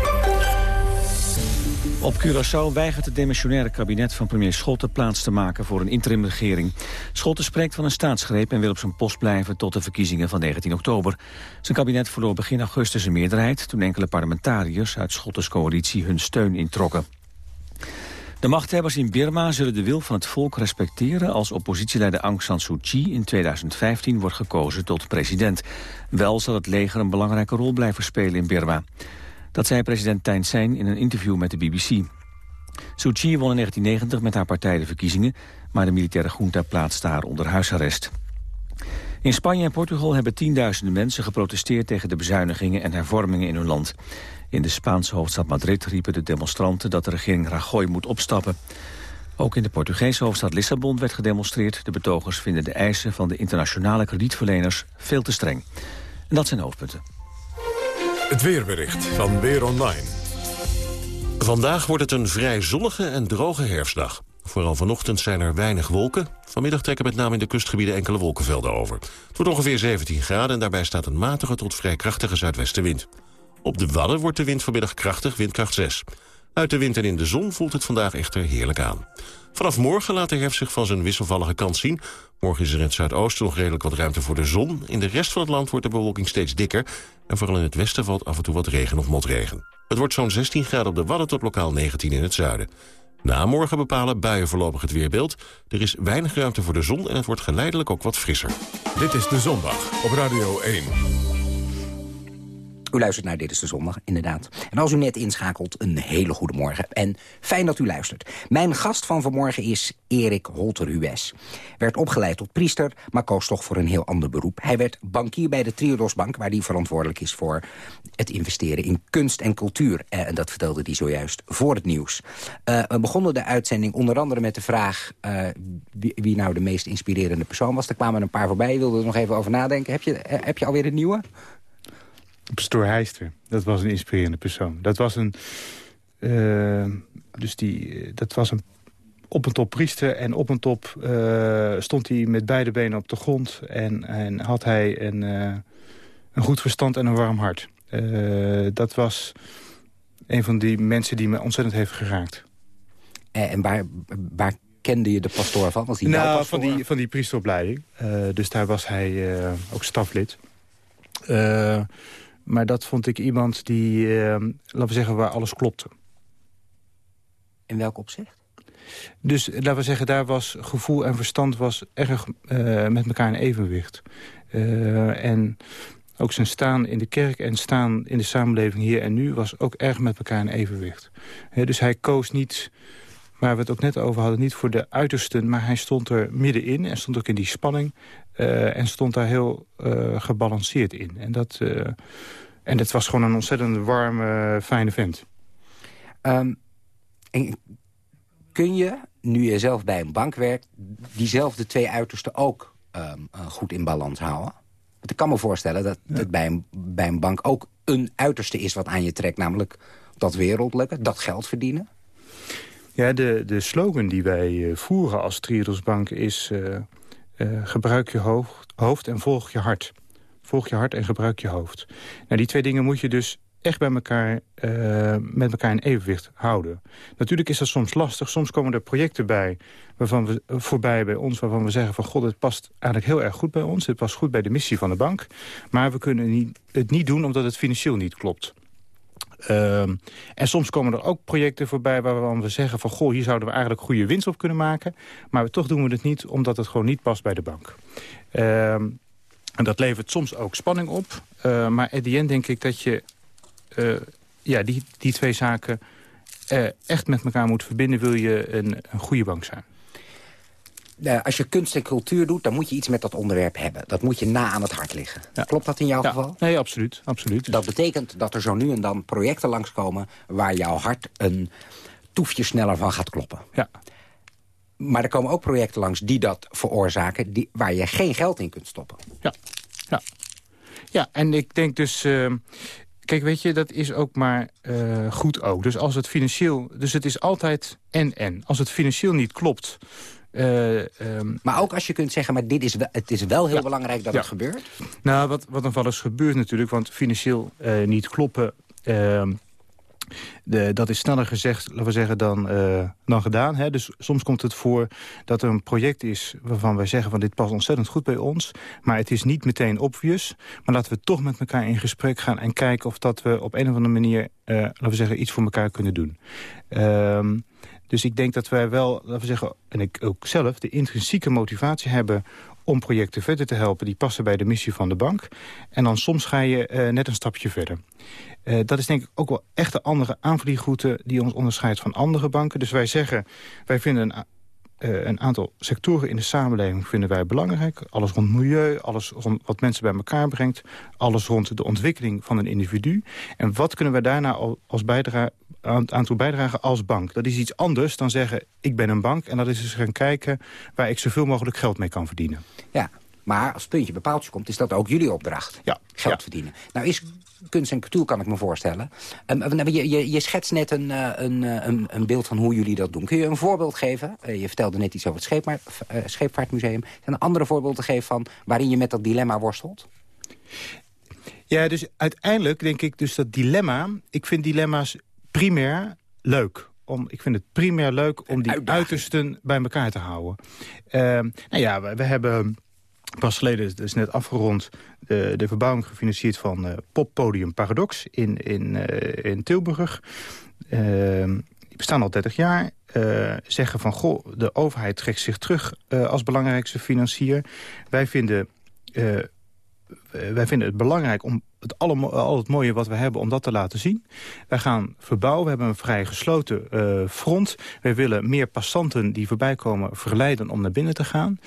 Op Curaçao weigert het demissionaire kabinet van premier Schotten plaats te maken voor een interimregering. Schotten spreekt van een staatsgreep en wil op zijn post blijven tot de verkiezingen van 19 oktober. Zijn kabinet verloor begin augustus een meerderheid toen enkele parlementariërs uit Schottens coalitie hun steun introkken. De machthebbers in Birma zullen de wil van het volk respecteren... als oppositieleider Aung San Suu Kyi in 2015 wordt gekozen tot president. Wel zal het leger een belangrijke rol blijven spelen in Birma. Dat zei president Thein Sein in een interview met de BBC. Suu Kyi won in 1990 met haar partij de verkiezingen... maar de militaire junta plaatste haar onder huisarrest. In Spanje en Portugal hebben tienduizenden mensen geprotesteerd... tegen de bezuinigingen en hervormingen in hun land. In de Spaanse hoofdstad Madrid riepen de demonstranten... dat de regering Rajoy moet opstappen. Ook in de Portugese hoofdstad Lissabon werd gedemonstreerd. De betogers vinden de eisen van de internationale kredietverleners veel te streng. En dat zijn hoofdpunten.
Het weerbericht van Weer Online.
Vandaag wordt het een vrij zonnige en droge herfstdag. Vooral vanochtend zijn er weinig wolken. Vanmiddag trekken met name in de kustgebieden enkele wolkenvelden over. Het wordt ongeveer 17 graden en daarbij staat een matige tot vrij krachtige zuidwestenwind. Op de Wadden wordt de wind vanmiddag krachtig, windkracht 6. Uit de wind en in de zon voelt het vandaag echter heerlijk aan. Vanaf morgen laat de herfst zich van zijn wisselvallige kant zien. Morgen is er in het zuidoosten nog redelijk wat ruimte voor de zon. In de rest van het land wordt de bewolking steeds dikker... en vooral in het westen valt af en toe wat regen of motregen. Het wordt zo'n 16 graden op de Wadden tot lokaal 19 in het zuiden. Na morgen bepalen buien voorlopig het weerbeeld. Er is weinig ruimte voor de zon en het wordt geleidelijk ook wat frisser.
Dit is De Zondag op Radio 1.
U luistert naar Dit is de Zondag, inderdaad. En als u net inschakelt, een hele goede morgen. En fijn dat u luistert. Mijn gast van vanmorgen is Erik Holter-Hues. Werd opgeleid tot priester, maar koos toch voor een heel ander beroep. Hij werd bankier bij de Triodos Bank... waar hij verantwoordelijk is voor het investeren in kunst en cultuur. Eh, en dat vertelde hij zojuist voor het nieuws. Uh, we begonnen de uitzending onder andere met de vraag... Uh, wie, nou de meest inspirerende persoon was. Er kwamen een paar voorbij, je wilde er nog even over nadenken. Heb je, heb je alweer een nieuwe?
Pastoor Heister, dat was een inspirerende persoon. Dat was een... Uh, dus die, dat was een op een top priester en op een top uh, stond hij met beide benen op de grond... en, en had hij een, uh, een goed verstand en een warm hart. dat was een van die mensen die me ontzettend heeft geraakt.
En waar, waar kende je de pastoor van? Was
die nou, van die, van die priesteropleiding. dus daar was hij ook staflid. Maar dat vond ik iemand die, uh, laten we zeggen, waar alles klopte.
In welk opzicht?
Dus laten we zeggen, daar was gevoel en verstand was erg uh, met elkaar in evenwicht. Uh, en ook zijn staan in de kerk en staan in de samenleving hier en nu... was ook erg met elkaar in evenwicht. dus hij koos niet, waar we het ook net over hadden... niet voor de uitersten, maar hij stond er middenin... en stond ook in die spanning uh, en stond daar heel gebalanceerd in. En dat En het was gewoon een ontzettend warme, fijne vent.
Um, en kun je, nu je zelf bij een bank werkt... diezelfde twee uitersten ook um, goed in balans houden? Want ik kan me voorstellen dat het bij een, bij een bank ook een uiterste is wat aan je trekt. Namelijk dat wereldlijke, dat geld verdienen.
Ja, de, de slogan die wij voeren als Triodosbank is... Uh, gebruik je hoofd, hoofd en volg je hart. Volg je hart en gebruik je hoofd. Nou, die twee dingen moet je dus echt bij elkaar, uh, met elkaar in evenwicht houden. Natuurlijk is dat soms lastig. Soms komen er projecten bij, waarvan we, voorbij bij ons... waarvan we zeggen van god, het past eigenlijk heel erg goed bij ons. Het past goed bij de missie van de bank. Maar we kunnen het niet doen omdat het financieel niet klopt. Uh, en soms komen er ook projecten voorbij waarvan we zeggen van... goh, hier zouden we eigenlijk goede winst op kunnen maken. Maar we, toch doen we het niet omdat het gewoon niet past bij de bank. Uh, en dat levert soms ook spanning op. Uh, maar at the end denk ik dat je uh, ja, die, die twee zaken uh, echt met elkaar moet verbinden... wil je een, een goede bank zijn.
Uh, als je kunst en cultuur doet, dan moet je iets met dat onderwerp hebben. Dat moet je na aan het hart liggen. Ja. Klopt dat in jouw
ja.
geval?
Nee, absoluut, absoluut.
Dat betekent dat er zo nu en dan projecten langskomen... waar jouw hart een toefje sneller van gaat kloppen.
Ja.
Maar er komen ook projecten langs die dat veroorzaken... Die, waar je geen geld in kunt stoppen.
Ja, ja. ja en ik denk dus... Uh, Kijk, weet je, dat is ook maar uh, goed ook. Dus als het financieel... Dus het is altijd en-en. Als het financieel niet klopt... Uh, um,
maar ook als je kunt zeggen, maar dit is wel, het is wel heel ja, belangrijk dat
ja.
het gebeurt?
Nou, wat, wat dan wel eens gebeurt natuurlijk, want financieel uh, niet kloppen... Uh, de, dat is sneller gezegd, laten we zeggen, dan, uh, dan gedaan. Hè? Dus soms komt het voor dat er een project is waarvan wij zeggen... van dit past ontzettend goed bij ons, maar het is niet meteen obvious. Maar laten we toch met elkaar in gesprek gaan en kijken... of dat we op een of andere manier, uh, laten we zeggen, iets voor elkaar kunnen doen. Uh, dus ik denk dat wij wel, laten we zeggen, en ik ook zelf... de intrinsieke motivatie hebben om projecten verder te helpen... die passen bij de missie van de bank. En dan soms ga je uh, net een stapje verder. Uh, dat is denk ik ook wel echt een andere aanvliegroute... die ons onderscheidt van andere banken. Dus wij zeggen, wij vinden een, uh, een aantal sectoren in de samenleving vinden wij belangrijk. Alles rond milieu, alles rond wat mensen bij elkaar brengt. Alles rond de ontwikkeling van een individu. En wat kunnen we daarna als bijdrage, aan, aan toe bijdragen als bank? Dat is iets anders dan zeggen, ik ben een bank... en dat is dus gaan kijken waar ik zoveel mogelijk geld mee kan verdienen.
Ja, maar als puntje bepaaltje komt, is dat ook jullie opdracht.
Ja.
Geld
ja.
verdienen. Nou is kunst en cultuur, kan ik me voorstellen. Um, je, je, je schetst net een, een, een, een, beeld van hoe jullie dat doen. Kun je een voorbeeld geven? Uh, je vertelde net iets over het scheepvaart, uh, Scheepvaartmuseum. En een andere voorbeeld te geven van waarin je met dat dilemma worstelt?
Ja, dus uiteindelijk denk ik dus dat dilemma... Ik vind dilemma's primair leuk. Om, ik vind het primair leuk om die
Uitdaging.
uitersten bij elkaar te houden. Uh, nou ja, we, we hebben pas geleden, dat is net afgerond... de, de verbouwing gefinancierd van uh, Poppodium Paradox in, in, uh, in Tilburg. Uh, die bestaan al 30 jaar. Uh, zeggen van, goh, de overheid trekt zich terug als belangrijkste financier. Wij vinden, wij vinden het belangrijk om het alle, al het mooie wat we hebben, om dat te laten zien. Wij gaan verbouwen, we hebben een vrij gesloten uh, front. Wij willen meer passanten die voorbij komen verleiden om naar binnen te gaan.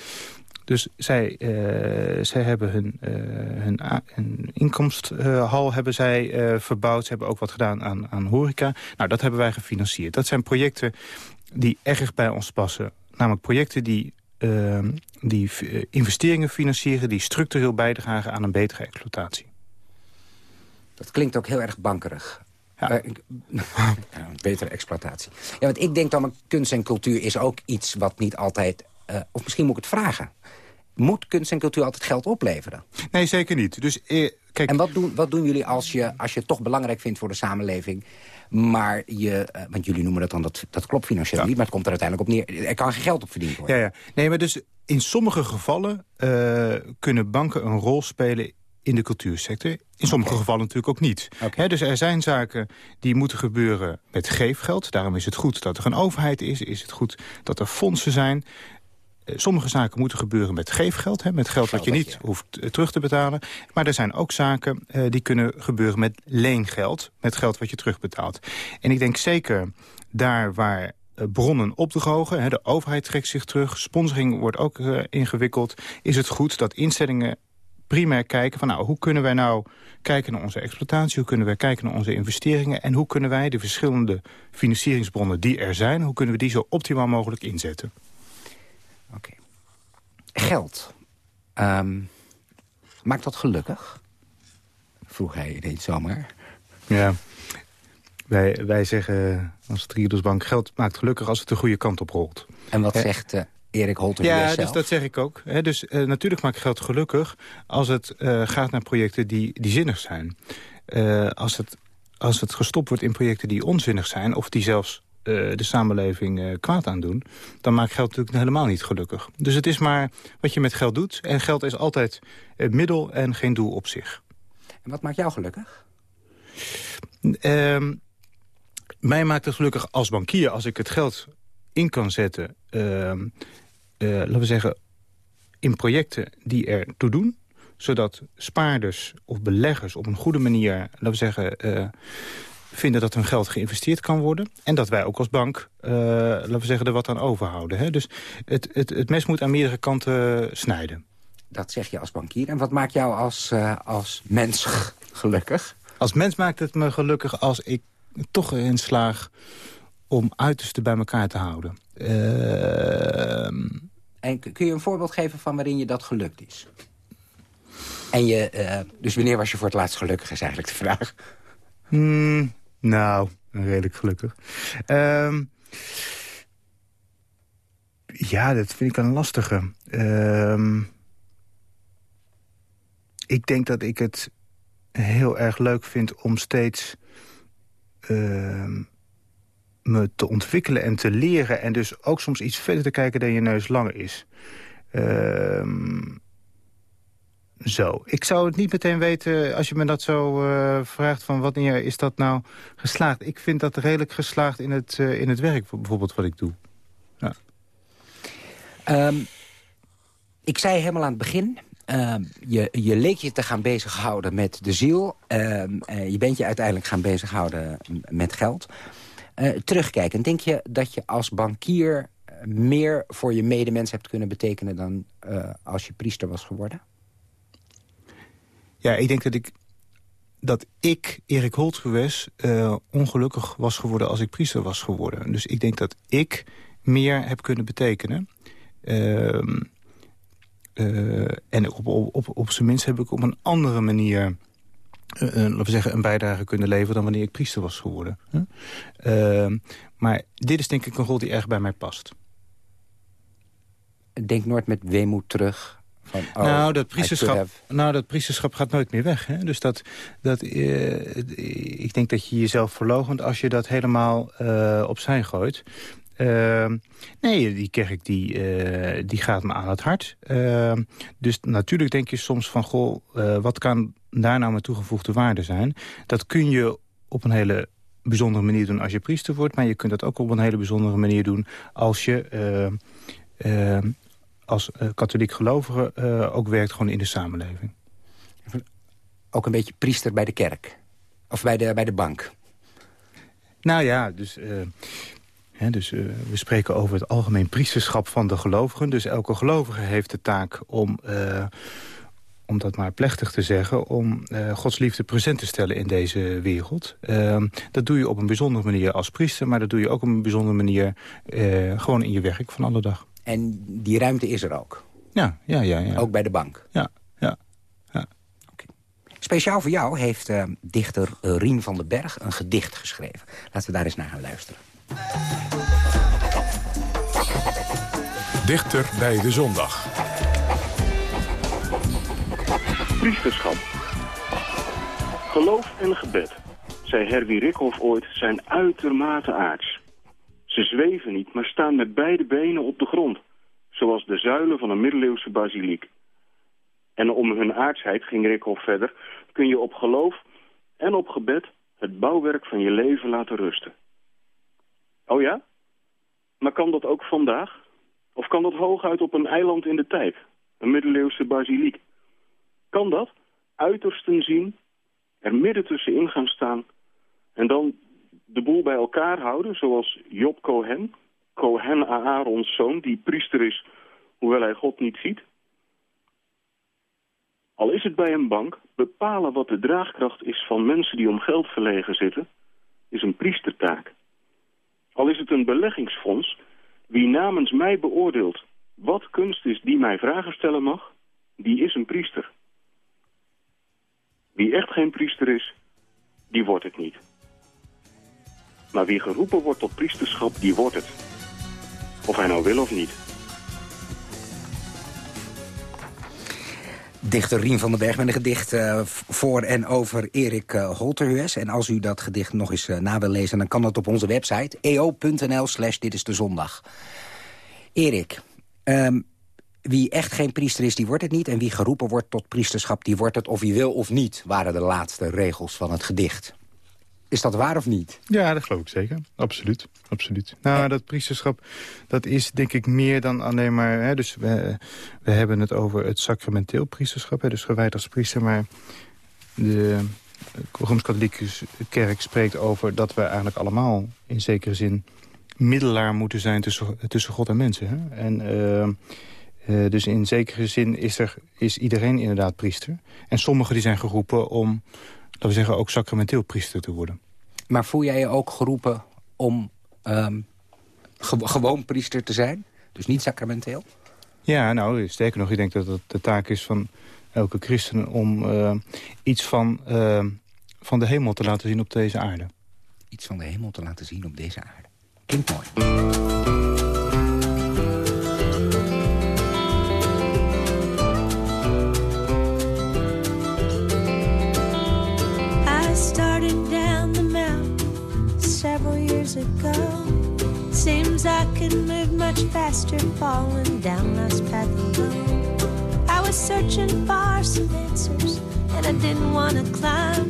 Dus zij, uh, zij hebben hun, hun, hun inkomsthal hebben zij verbouwd. Ze hebben ook wat gedaan aan, aan horeca. Nou, dat hebben wij gefinancierd. Dat zijn projecten die erg bij ons passen. Namelijk projecten die, die investeringen financieren... die structureel bijdragen aan een betere exploitatie.
Dat klinkt ook heel erg bankerig. Ja. ja, betere exploitatie. Ja, want ik denk dan, kunst en cultuur is ook iets wat niet altijd... Uh, of misschien moet ik het vragen. Moet kunst en cultuur altijd geld opleveren?
Nee, zeker niet. Dus, eh, kijk...
En wat doen, wat doen jullie als je, als je het toch belangrijk vindt voor de samenleving... maar je, uh, want jullie noemen dat dan, dat, dat klopt financieel ja. niet... maar het komt er uiteindelijk op neer. Er kan geen geld op verdiend worden.
Ja, ja. Nee, maar dus in sommige gevallen uh, kunnen banken een rol spelen in de cultuursector. In sommige okay. gevallen natuurlijk ook niet.
Okay.
He, dus er zijn zaken die moeten gebeuren met geefgeld. Daarom is het goed dat er een overheid is. Is het goed dat er fondsen zijn. Uh, sommige zaken moeten gebeuren met geefgeld. He, met geld, wat je niet hoeft uh, terug te betalen. Maar er zijn ook zaken uh, die kunnen gebeuren met leengeld. Met geld wat je terugbetaalt. En ik denk zeker daar waar bronnen opdrogen. Hè, de overheid trekt zich terug. Sponsoring wordt ook uh, ingewikkeld. Is het goed dat instellingen primair kijken van nou, hoe kunnen wij nou kijken naar onze exploitatie, hoe kunnen wij kijken naar onze investeringen en hoe kunnen wij de verschillende financieringsbronnen die er zijn, hoe kunnen we die zo optimaal mogelijk inzetten.
Oké. Geld. Ehm, maakt dat gelukkig? Vroeg hij ineens zomaar.
Ja, wij, wij zeggen als Triodosbank geld maakt gelukkig als het de goede kant op rolt.
En wat zegt uh, Erik Holter
Ja, dus dat zeg ik ook. dus uh, natuurlijk maakt geld gelukkig als het uh, gaat naar projecten die, die zinnig zijn. als, het, als het gestopt wordt in projecten die onzinnig zijn... of die zelfs de samenleving kwaad aandoen... dan maakt geld natuurlijk helemaal niet gelukkig. Dus het is maar wat je met geld doet. En geld is altijd het middel en geen doel op zich.
En wat maakt jou gelukkig?
Ehm, mij maakt het gelukkig als bankier als ik het geld in kan zetten... Uh, laten we zeggen, in projecten die er toe doen zodat spaarders of beleggers op een goede manier, laten we zeggen, uh, vinden dat hun geld geïnvesteerd kan worden. En dat wij ook als bank, uh, laten we zeggen, er wat aan overhouden. Hè? Dus het, het, het mes moet aan meerdere kanten snijden.
Dat zeg je als bankier. En wat maakt jou als, uh, als mens gelukkig?
Als mens maakt het me gelukkig als ik toch erin slaag om uitersten bij elkaar te houden. Uh...
En kun je een voorbeeld geven van waarin je dat gelukt is? En je, uh, dus wanneer was je voor het laatst gelukkig, is eigenlijk de vraag.
Mm, nou, redelijk gelukkig. Uh, ja, dat vind ik een lastige. Uh, ik denk dat ik het heel erg leuk vind om steeds uh, me te ontwikkelen en te leren... en dus ook soms iets verder te kijken dan je neus langer is. Uh, zo. Ik zou het niet meteen weten als je me dat zo uh, vraagt... van wanneer is dat nou geslaagd. Ik vind dat redelijk geslaagd in het, uh, in het werk, bijvoorbeeld wat ik doe. Ja.
Um, ik zei helemaal aan het begin... Uh, je, je leek je te gaan bezighouden met de ziel. Uh, uh, je bent je uiteindelijk gaan bezighouden met geld. terugkijken, denk je dat je als bankier... meer voor je medemens hebt kunnen betekenen... dan als je priester was geworden?
Ja, ik denk dat ik, dat ik Erik Holtgewes, ongelukkig was geworden als ik priester was geworden. Dus ik denk dat ik meer heb kunnen betekenen... Ehm, uh, en op, op, op, op zijn minst heb ik op een andere manier... Uh, laten we zeggen, een bijdrage kunnen leveren... dan wanneer ik priester was geworden. Uh, maar dit is denk ik een rol die erg bij mij past.
Denk nooit met weemoed terug... Van, oh,
nou, dat priesterschap, nou, dat priesterschap gaat nooit meer weg. Hè? Dus dat, dat, ik denk dat je jezelf verlogent als je dat helemaal opzij gooit. Uh, nee, die kerk die, uh, die gaat me aan het hart. Uh, dus natuurlijk denk je soms van... goh, uh, wat kan daar nou mijn toegevoegde waarde zijn? Dat kun je op een hele bijzondere manier doen als je priester wordt... maar je kunt dat ook op een hele bijzondere manier doen... als je als katholiek gelovige ook werkt gewoon in de samenleving.
Ook een beetje priester bij de kerk? Of bij de, bij de bank?
Nou ja, dus dus uh, we spreken over het algemeen priesterschap van de gelovigen. Dus elke gelovige heeft de taak om, uh, om dat maar plechtig te zeggen... om uh, Gods liefde present te stellen in deze wereld. Ehm, dat doe je op een bijzondere manier als priester... maar dat doe je ook op een bijzondere manier gewoon in je werk van alle dag.
En die ruimte is er ook?
Ja, ja, ja. ja.
Ook bij de bank?
Ja, ja. ja.
Okay. Speciaal voor jou heeft dichter Rien van den Berg een gedicht geschreven. Laten we daar eens naar gaan luisteren.
Dichter bij de zondag.
Priesterschap. Geloof en gebed, zei Herwie Rickhoff ooit, zijn uitermate aards. Ze zweven niet, maar staan met beide benen op de grond, zoals de zuilen van een middeleeuwse basiliek. En om hun aardsheid, ging Rickhoff verder, kun je op geloof en op gebed het bouwwerk van je leven laten rusten. Oh ja? Maar kan dat ook vandaag? Of kan dat hooguit op een eiland in de tijd? Een middeleeuwse basiliek? Kan dat? Uitersten zien, er midden tussenin gaan staan... en dan de boel bij elkaar houden, zoals Job Cohen... Cohen Aarons zoon, die priester is, hoewel hij God niet ziet? Al is het bij een bank, bepalen wat de draagkracht is van mensen die om geld verlegen zitten, is een priestertaak. Al is het een beleggingsfonds, wie namens mij beoordeelt wat kunst is die mij vragen stellen mag, die is een priester. Wie echt geen priester is, die wordt het niet. Maar wie geroepen wordt tot priesterschap, die wordt het. Of hij nou wil of niet.
Dichter Rien van den Berg met een gedicht uh, voor en over Erik uh. En als u dat gedicht nog eens uh, na wil lezen, dan kan dat op onze website. eo.nl slash dit is de zondag. Erik, um, wie echt geen priester is, die wordt het niet. En wie geroepen wordt tot priesterschap, die wordt het of wie wil of niet... waren de laatste regels van het gedicht. Is dat waar of niet?
Ja, dat geloof ik zeker. Absoluut. Absoluut. Nou, dat priesterschap, dat is denk ik meer dan alleen maar... Hè, dus we, we hebben het over het sacramenteel priesterschap, hè, dus gewijd als priester. Maar de Rooms-Katholieke Kerk spreekt over dat we eigenlijk allemaal... in zekere zin middelaar moeten zijn tussen, tussen God en mensen. Hè? En... Uh, uh, dus in zekere zin is, er, is iedereen inderdaad priester. En sommigen die zijn geroepen om, laten we zeggen, ook sacramenteel priester te worden.
Maar voel jij je ook geroepen om um, ge gewoon priester te zijn? Dus niet sacramenteel?
Ja, nou, sterker nog, ik denk dat het de taak is van elke christen... om uh, iets van, uh, van de hemel te laten zien op deze aarde.
Iets van de hemel te laten zien op deze aarde. Klinkt mooi.
I could move much faster falling down this path alone. I was searching for some answers and I didn't want to climb.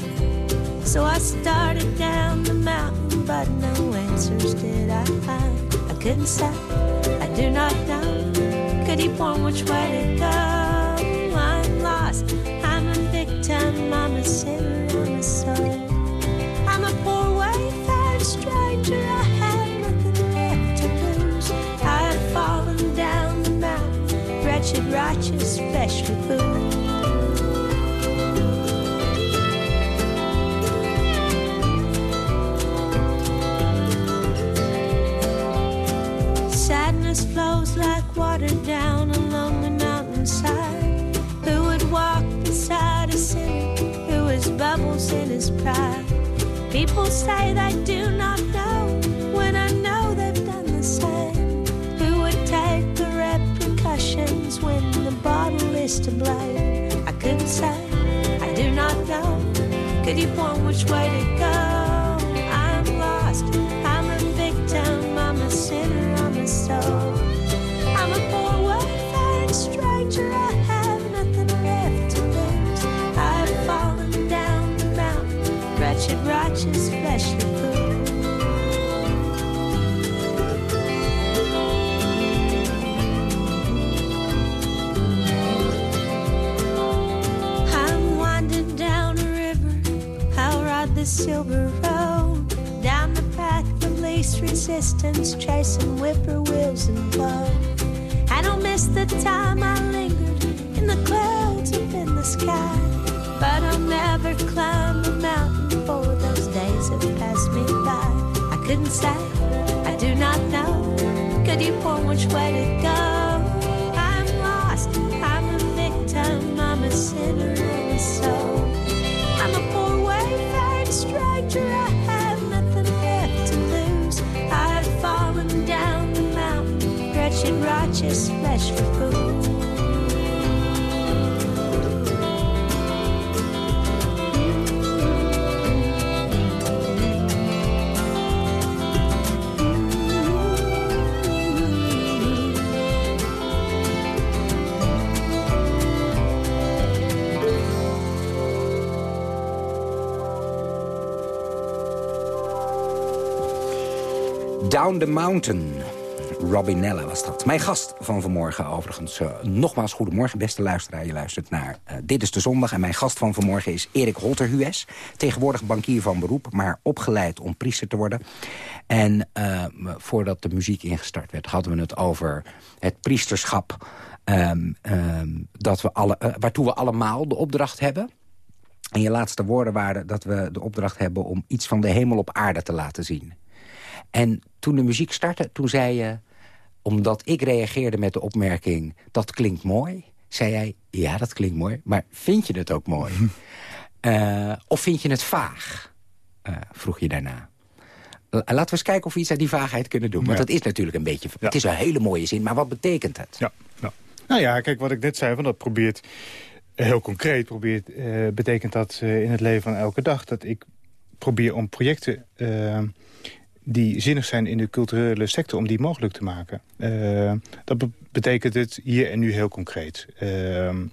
So I started down the mountain, but no answers did I find. I couldn't stop, I do not know. Could he point which way to go? I'm lost, I'm a victim, I'm a sinner, I'm a soul. Righteous, fleshly. Sadness flows like water down a lonely mountainside. Who would walk beside a sinner who has bubbles in his pride? People say they do not know to blame? I couldn't say, I do not know. Could you point which way to go? The silver road down the path of least resistance, chasing whippoorwills and blow. I don't miss the time I lingered in the clouds up in the sky, but I'll never climb a mountain for those days have passed me by. I couldn't say, I do not know. Could you point which way to go? I'm lost, I'm a victim, I'm a sinner, I'm a soul. Stranger, I have nothing left to lose. I've fallen down the mountain, wretched, righteous, fleshly fool.
Down the Mountain. Robinella was dat. Mijn gast van vanmorgen overigens. Uh, nogmaals, goedemorgen beste luisteraar. Je luistert naar uh, Dit is de Zondag. En mijn gast van vanmorgen is Erik Holterhues. Tegenwoordig bankier van beroep, maar opgeleid om priester te worden. En uh, voordat de muziek ingestart werd, hadden we het over het priesterschap Ehm, ehm, dat we alle, waartoe we allemaal de opdracht hebben. En je laatste woorden waren dat we de opdracht hebben... om iets van de hemel op aarde te laten zien. En toen de muziek startte, toen zei je... omdat ik reageerde met de opmerking, dat klinkt mooi... zei jij, ja, dat klinkt mooi, maar vind je het ook mooi? uh, of vind je het vaag? Uh, vroeg je daarna. Laten we eens kijken of we iets aan die vaagheid kunnen doen. Want ja. dat is natuurlijk een beetje... Ja. Het is een hele mooie zin, maar wat betekent het?
Ja, ja. Nou ja, kijk, wat ik net zei, van dat probeert... Heel concreet probeert, uh, betekent dat in het leven van elke dag... dat ik probeer om projecten uh, die zinnig zijn in de culturele sector... om die mogelijk te maken. dat be betekent het hier en nu heel concreet. Ehm,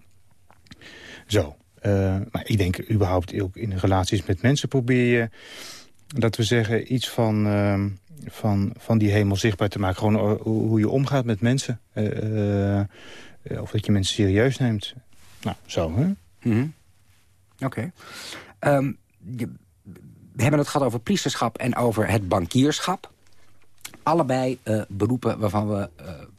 zo. maar ik denk überhaupt ook in relaties met mensen probeer je dat we zeggen, iets van, uh, van, van die hemel zichtbaar te maken. Gewoon hoe je omgaat met mensen. Uh, of dat je mensen serieus neemt. Nou, zo, hè?
-hmm. Oké. Okay. Um, we hebben het gehad over priesterschap en over het bankierschap. Allebei beroepen waarvan we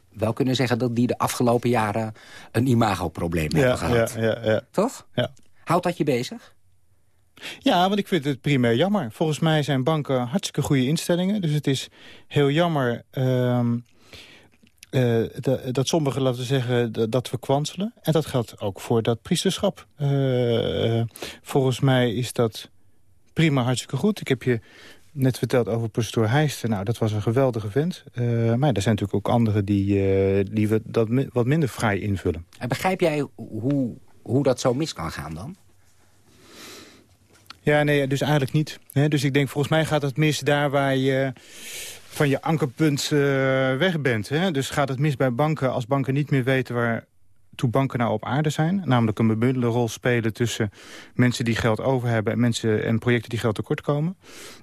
wel kunnen zeggen... dat die de afgelopen jaren een imagoprobleem ja, hebben gehad.
Ja, ja, ja.
Toch?
Ja.
Houdt dat je bezig?
Ja, want ik vind het primair jammer. Volgens mij zijn banken hartstikke goede instellingen. Dus het is heel jammer uh, uh, dat, dat sommigen, laten we zeggen, dat we kwanselen. En dat geldt ook voor dat priesterschap. Uh, volgens mij is dat prima hartstikke goed. Ik heb je net verteld over pastoor Heijsten. Nou, dat was een geweldige vent. maar er zijn natuurlijk ook anderen die, die we dat wat minder vrij invullen.
En begrijp jij hoe, hoe dat zo mis kan gaan dan?
Ja, nee, dus eigenlijk niet. dus ik denk, volgens mij gaat het mis daar waar je van je ankerpunt uh, weg bent. Hè? Dus gaat het mis bij banken als banken niet meer weten waar toe banken nou op aarde zijn. Namelijk een bebundelde rol spelen tussen mensen die geld over hebben... en, mensen, en projecten die geld tekort komen.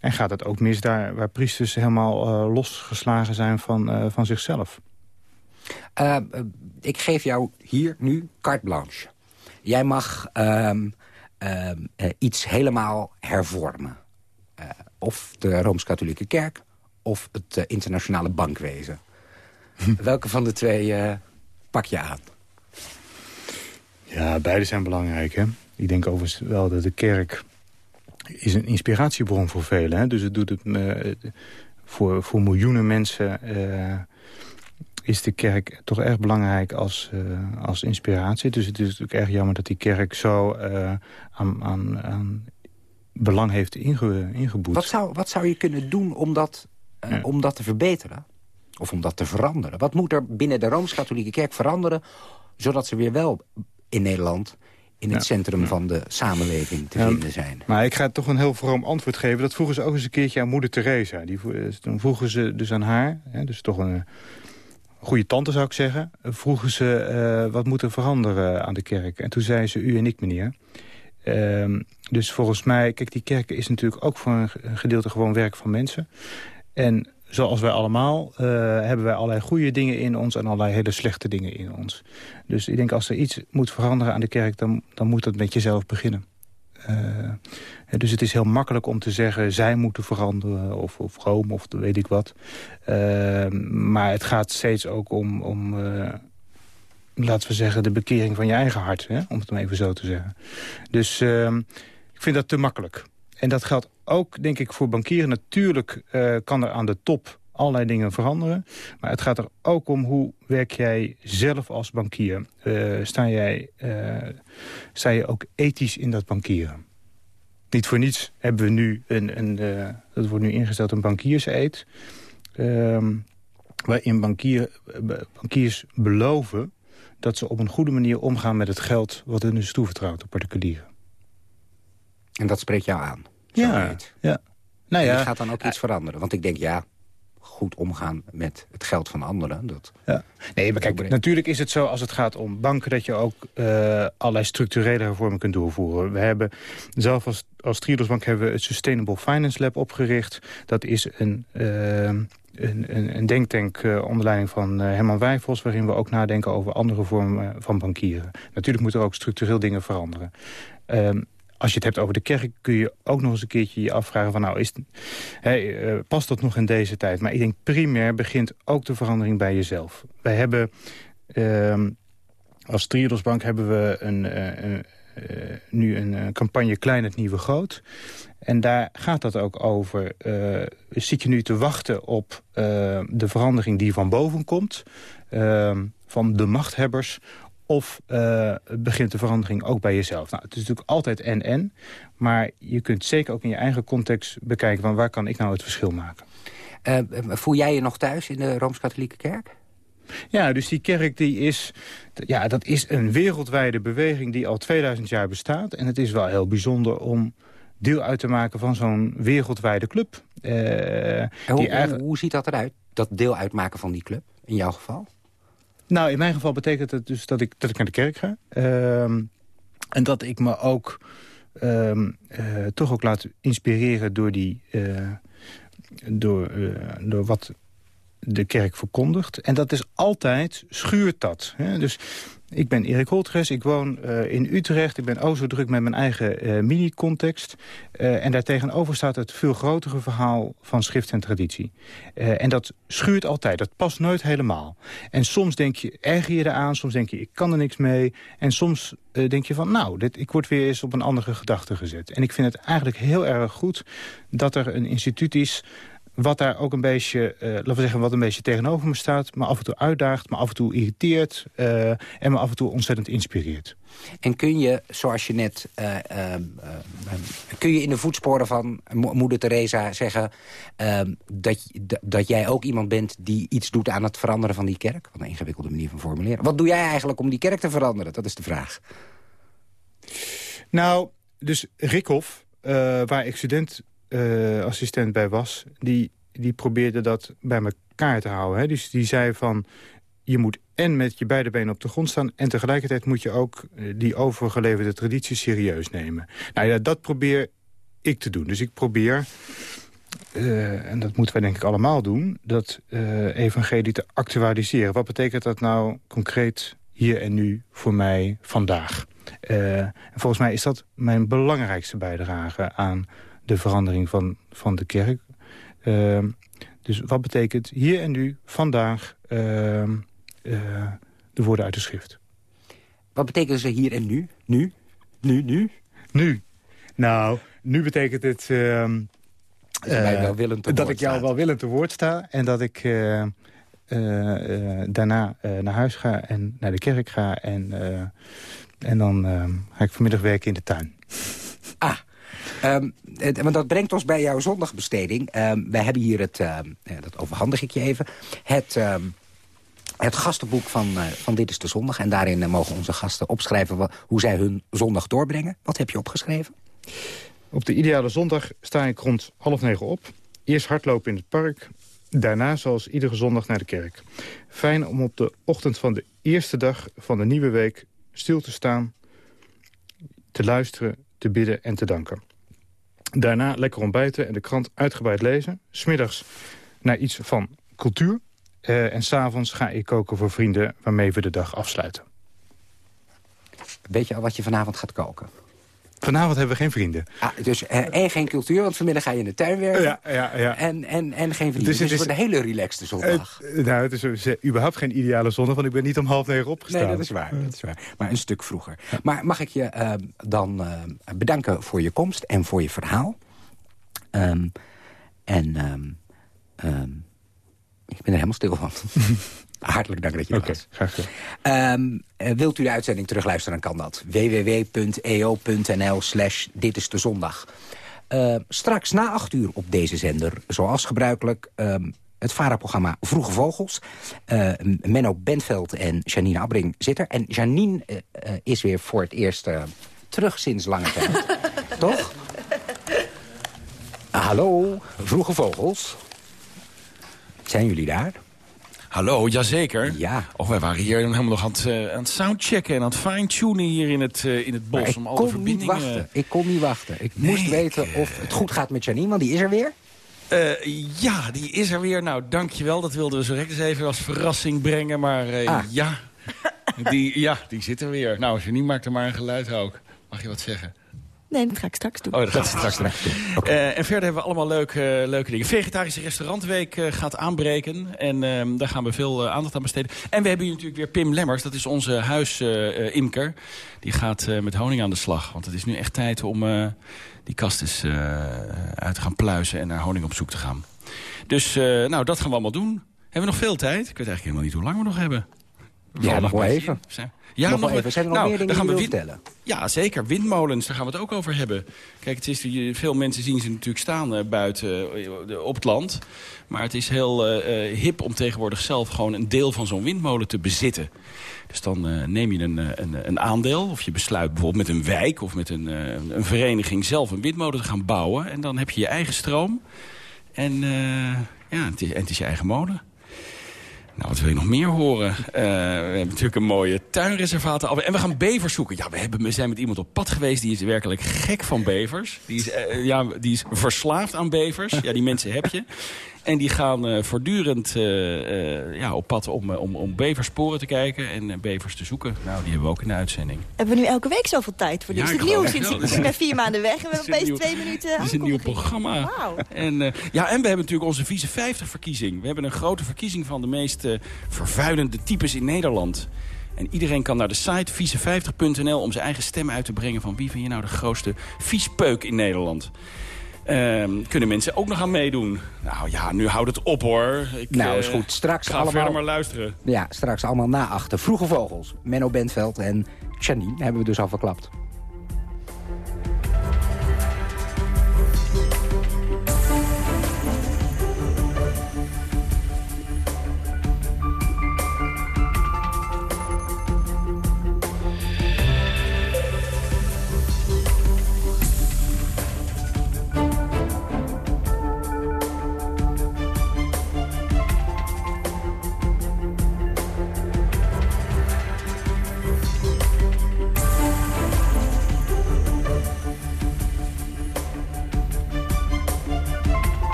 En gaat het ook mis daar waar priesters helemaal uh, losgeslagen zijn van, uh, van zichzelf.
ik geef jou hier nu carte blanche. Jij mag ehm, uh, iets helemaal hervormen. Of de Rooms-Katholieke Kerk of het internationale bankwezen. Welke van de twee pak je aan?
Ja, beide zijn belangrijk. Hè? Ik denk overigens wel dat de kerk is een inspiratiebron voor velen. Hè? Dus het doet het voor, voor miljoenen mensen is de kerk toch erg belangrijk als, uh, als inspiratie. Dus het is natuurlijk erg jammer dat die kerk zo aan, aan, aan, belang heeft inge, ingeboet.
Wat zou, wat zou je kunnen doen om dat, ja. om dat te verbeteren? Of om dat te veranderen? Wat moet er binnen de Rooms-Katholieke Kerk veranderen... zodat ze weer wel in Nederland in het ja. centrum van de samenleving te ja, vinden zijn.
Maar ik ga toch een heel vroom antwoord geven. Dat vroegen ze ook eens een keertje aan moeder Teresa. Die, toen vroegen ze dus aan haar, hè, dus toch een goede tante zou ik zeggen, vroegen ze uh, wat moet er veranderen aan de kerk. En toen zei ze u en ik meneer. Uh, dus volgens mij, kijk die kerk is natuurlijk ook voor een gedeelte gewoon werk van mensen. En zoals wij allemaal uh, hebben wij allerlei goede dingen in ons en allerlei hele slechte dingen in ons. Dus ik denk als er iets moet veranderen aan de kerk, dan, dan moet dat met jezelf beginnen. Uh, dus het is heel makkelijk om te zeggen... zij moeten veranderen, of, of Rome, of weet ik wat. Uh, maar het gaat steeds ook om... om laten we zeggen, de bekering van je eigen hart. Hè? Om het maar even zo te zeggen. Dus ik vind dat te makkelijk. En dat geldt ook, denk ik, voor bankieren. Natuurlijk kan er aan de top allerlei dingen veranderen. Maar het gaat er ook om hoe werk jij zelf als bankier. Uh, sta, jij, uh, sta je ook ethisch in dat bankieren? Niet voor niets hebben we nu, een, een, dat wordt nu ingesteld, een bankierseed. Um, waarin bankier, bankiers beloven dat ze op een goede manier omgaan met het geld... wat hun is toevertrouwd door particulieren.
En dat spreekt jou aan?
Ja, ja.
Nou ja. En gaat dan ook iets veranderen? Want ik denk, ja, goed omgaan met het geld van anderen. Dat
ja. Nee, maar kijk, natuurlijk is het zo als het gaat om banken... dat je ook uh, allerlei structurele hervormingen kunt doorvoeren. We hebben zelf als, als Triodosbank hebben we het Sustainable Finance Lab opgericht. Dat is een... Uh, een, een, een, denktank uh, onder leiding van uh, Herman Wijfels... waarin we ook nadenken over andere vormen van bankieren. Natuurlijk moeten er ook structureel dingen veranderen. Uh, als je het hebt over de kerk kun je ook nog eens een keertje je afvragen... van nou, is hey, uh, past dat nog in deze tijd? Maar ik denk primair begint ook de verandering bij jezelf. Wij hebben... Uh, als Triodosbank hebben we een, uh, nu een campagne Klein het Nieuwe Groot. En daar gaat dat ook over. Uh, zit je nu te wachten op de verandering die van boven komt... Ehm, van de machthebbers... Of begint de verandering ook bij jezelf? Nou, het is natuurlijk altijd en-en. Maar je kunt zeker ook in je eigen context bekijken... van waar kan ik nou het verschil maken.
voel jij je nog thuis in de Rooms-Katholieke Kerk?
Ja, dus die kerk die is, ja, dat is een wereldwijde beweging die al 2000 jaar bestaat. En het is wel heel bijzonder om deel uit te maken van zo'n wereldwijde club. Uh,
hoe, die eigenlijk... hoe ziet dat eruit, dat deel uitmaken van die club, in jouw geval?
Nou, in mijn geval betekent het dus dat ik, dat ik naar de kerk ga. Uh, en dat ik me ook uh, uh, toch ook laat inspireren door die... door, door wat de kerk verkondigt. En dat is altijd, schuurt dat. Hè? Dus ik ben Erik Holtges, ik woon uh, in Utrecht. Ik ben ook zo druk met mijn eigen uh, mini-context. Uh, en daartegenover staat het veel grotere verhaal van schrift en traditie. en dat schuurt altijd, dat past nooit helemaal. En soms denk je, erger je eraan, soms denk je, ik kan er niks mee. En soms denk je van, nou, dit, ik word weer eens op een andere gedachte gezet. En ik vind het eigenlijk heel erg goed dat er een instituut is wat daar ook een beetje, uh, laten we zeggen, wat een beetje tegenover me staat. Me af en toe uitdaagt, me af en toe irriteert uh, en me af en toe ontzettend inspireert.
En kun je, zoals je net, uh, kun je in de voetsporen van moeder Teresa zeggen... dat, dat jij ook iemand bent die iets doet aan het veranderen van die kerk? Wat een ingewikkelde manier van formuleren. Wat doe jij eigenlijk om die kerk te veranderen? Dat is de vraag.
Nou, dus Rikhoff, waar ik student uh, assistent bij was... die, die probeerde dat bij elkaar te houden. Hè? Dus die zei van, je moet en met je beide benen op de grond staan... en tegelijkertijd moet je ook eh, die overgeleverde traditie serieus nemen. Nou ja, dat probeer ik te doen. Dus ik probeer, uh, en dat moeten wij denk ik allemaal doen... dat uh, evangelie te actualiseren. Wat betekent dat nou concreet hier en nu voor mij vandaag? Volgens mij is dat mijn belangrijkste bijdrage aan de verandering van, van de kerk. Uh, dus wat betekent hier en nu, vandaag, uh, uh, de woorden uit de schrift?
Wat betekenen ze hier en nu? Nu? Nu, nu?
Nu. Nou, nu betekent het... Uh, dat ik jou wel willend te woord sta. En dat ik uh, daarna naar huis ga en naar de kerk ga. En, en dan ga ik vanmiddag werken in de tuin.
Um, want dat brengt ons bij jouw zondagbesteding. Um, wij hebben hier het, uh, dat overhandig ik je even, het, het gastenboek van, uh, van Dit is de Zondag. En daarin mogen onze gasten opschrijven hoe zij hun zondag doorbrengen. Wat heb je opgeschreven?
Op de ideale zondag sta ik rond half negen op. Eerst hardlopen in het park. Daarna, zoals iedere zondag, naar de kerk. Fijn om op de ochtend van de eerste dag van de nieuwe week stil te staan, te luisteren, te bidden en te danken. Daarna lekker ontbijten en de krant uitgebreid lezen. Smiddags naar iets van cultuur. Uh, en s'avonds ga ik koken voor vrienden waarmee we de dag afsluiten.
Weet je al wat je vanavond gaat koken?
Vanavond hebben we geen vrienden.
Ah, dus uh, en geen cultuur, want vanmiddag ga je in de tuin werken.
Ja, ja, ja.
En, en, en geen vrienden. Dus het dus is een hele relaxte zondag.
Uh, nou, het is überhaupt geen ideale zondag, want ik ben niet om half negen opgestaan.
Nee, dat is waar. Dat is waar. Maar een stuk vroeger. Maar mag ik je uh, dan bedanken voor je komst en voor je verhaal. Um, en um, um, ik ben er helemaal stil van. Hartelijk dank dat je er okay, was.
Graag
gedaan. wilt u de uitzending terugluisteren, dan kan dat. www.eo.nl slash dit is de zondag. Uh, straks na acht uur op deze zender, zoals gebruikelijk... het VARA-programma Vroege Vogels. Uh, Menno Bentveld en Janine Abbring zitten. En Janine uh, is weer voor het eerst terug sinds lange tijd. Toch? Hallo, Vroege Vogels. Zijn jullie daar?
Hallo, jazeker.
Ja.
Of wij waren hier helemaal nog aan het, uh, aan het soundchecken en aan het fine-tunen hier in het, uh, in het bos. om alle verbindingen...
Niet wachten. Ik kon niet wachten. Ik moest weten of het goed gaat met Janine, want die is er weer.
Uh, ja, die is er weer. Nou, dankjewel. Dat wilden we zo direct eens even als verrassing brengen. Maar ah. ja, die, ja, die zit er weer. Nou, Janine maakt er maar een geluid ook. Mag je wat zeggen?
Nee, dat ga ik straks doen.
Oh, dat gaat straks doen. Eh, en verder hebben we allemaal leuke, leuke dingen. Vegetarische restaurantweek uh, gaat aanbreken. En uh, daar gaan we veel aandacht aan besteden. En we hebben hier natuurlijk weer Pim Lemmers. Dat is onze huisimker. die gaat met honing aan de slag. Want het is nu echt tijd om die kast eens uit te gaan pluizen... en naar honing op zoek te gaan. Dus nou, dat gaan we allemaal doen. Hebben we nog veel tijd? Ik weet eigenlijk helemaal niet hoe lang we nog hebben.
Ja, nog even.
Ja,
nog, nog even. Zijn er nog nou, meer dingen gaan we vertellen?
Ja, zeker. Windmolens, daar gaan we het ook over hebben. Kijk, het is, veel mensen zien ze natuurlijk staan uh, buiten uh, op het land. Maar het is heel uh, hip om tegenwoordig zelf gewoon een deel van zo'n windmolen te bezitten. Dus dan neem je een, een, een, aandeel. Of je besluit bijvoorbeeld met een wijk of met een, een vereniging zelf een windmolen te gaan bouwen. En dan heb je je eigen stroom. En, ja, het is, en het is je eigen molen. Nou, wat wil je nog meer horen? Uh, we hebben natuurlijk een mooie tuinreservaat. En we gaan bevers zoeken. Ja, we, hebben, we zijn met iemand op pad geweest. Die is werkelijk gek van bevers. Die is, uh, ja, die is verslaafd aan bevers. Ja, die mensen heb je. En die gaan uh, voortdurend uh, ja, op pad om, om, om beversporen te kijken en bevers te zoeken. Nou, die hebben we ook in de uitzending.
Hebben we nu elke week zoveel tijd voor? Dit ja, is het nieuw sinds ik ben vier maanden weg en we hebben opeens twee minuten
Het is een nieuw programma. Wow. En, ja, en we hebben natuurlijk onze Vieze 50 verkiezing. We hebben een grote verkiezing van de meest vervuilende types in Nederland. En iedereen kan naar de site vieze50.nl om zijn eigen stem uit te brengen... van wie vind je nou de grootste viespeuk in Nederland. Uh, kunnen mensen ook nog aan meedoen? Nou ja, nu houdt het op hoor.
Ik, nou, is goed. Straks
ga
allemaal...
verder maar luisteren.
Ja, straks allemaal na achter. Vroege Vogels, Menno Bentveld en Janine hebben we dus al verklapt.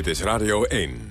Dit is Radio 1.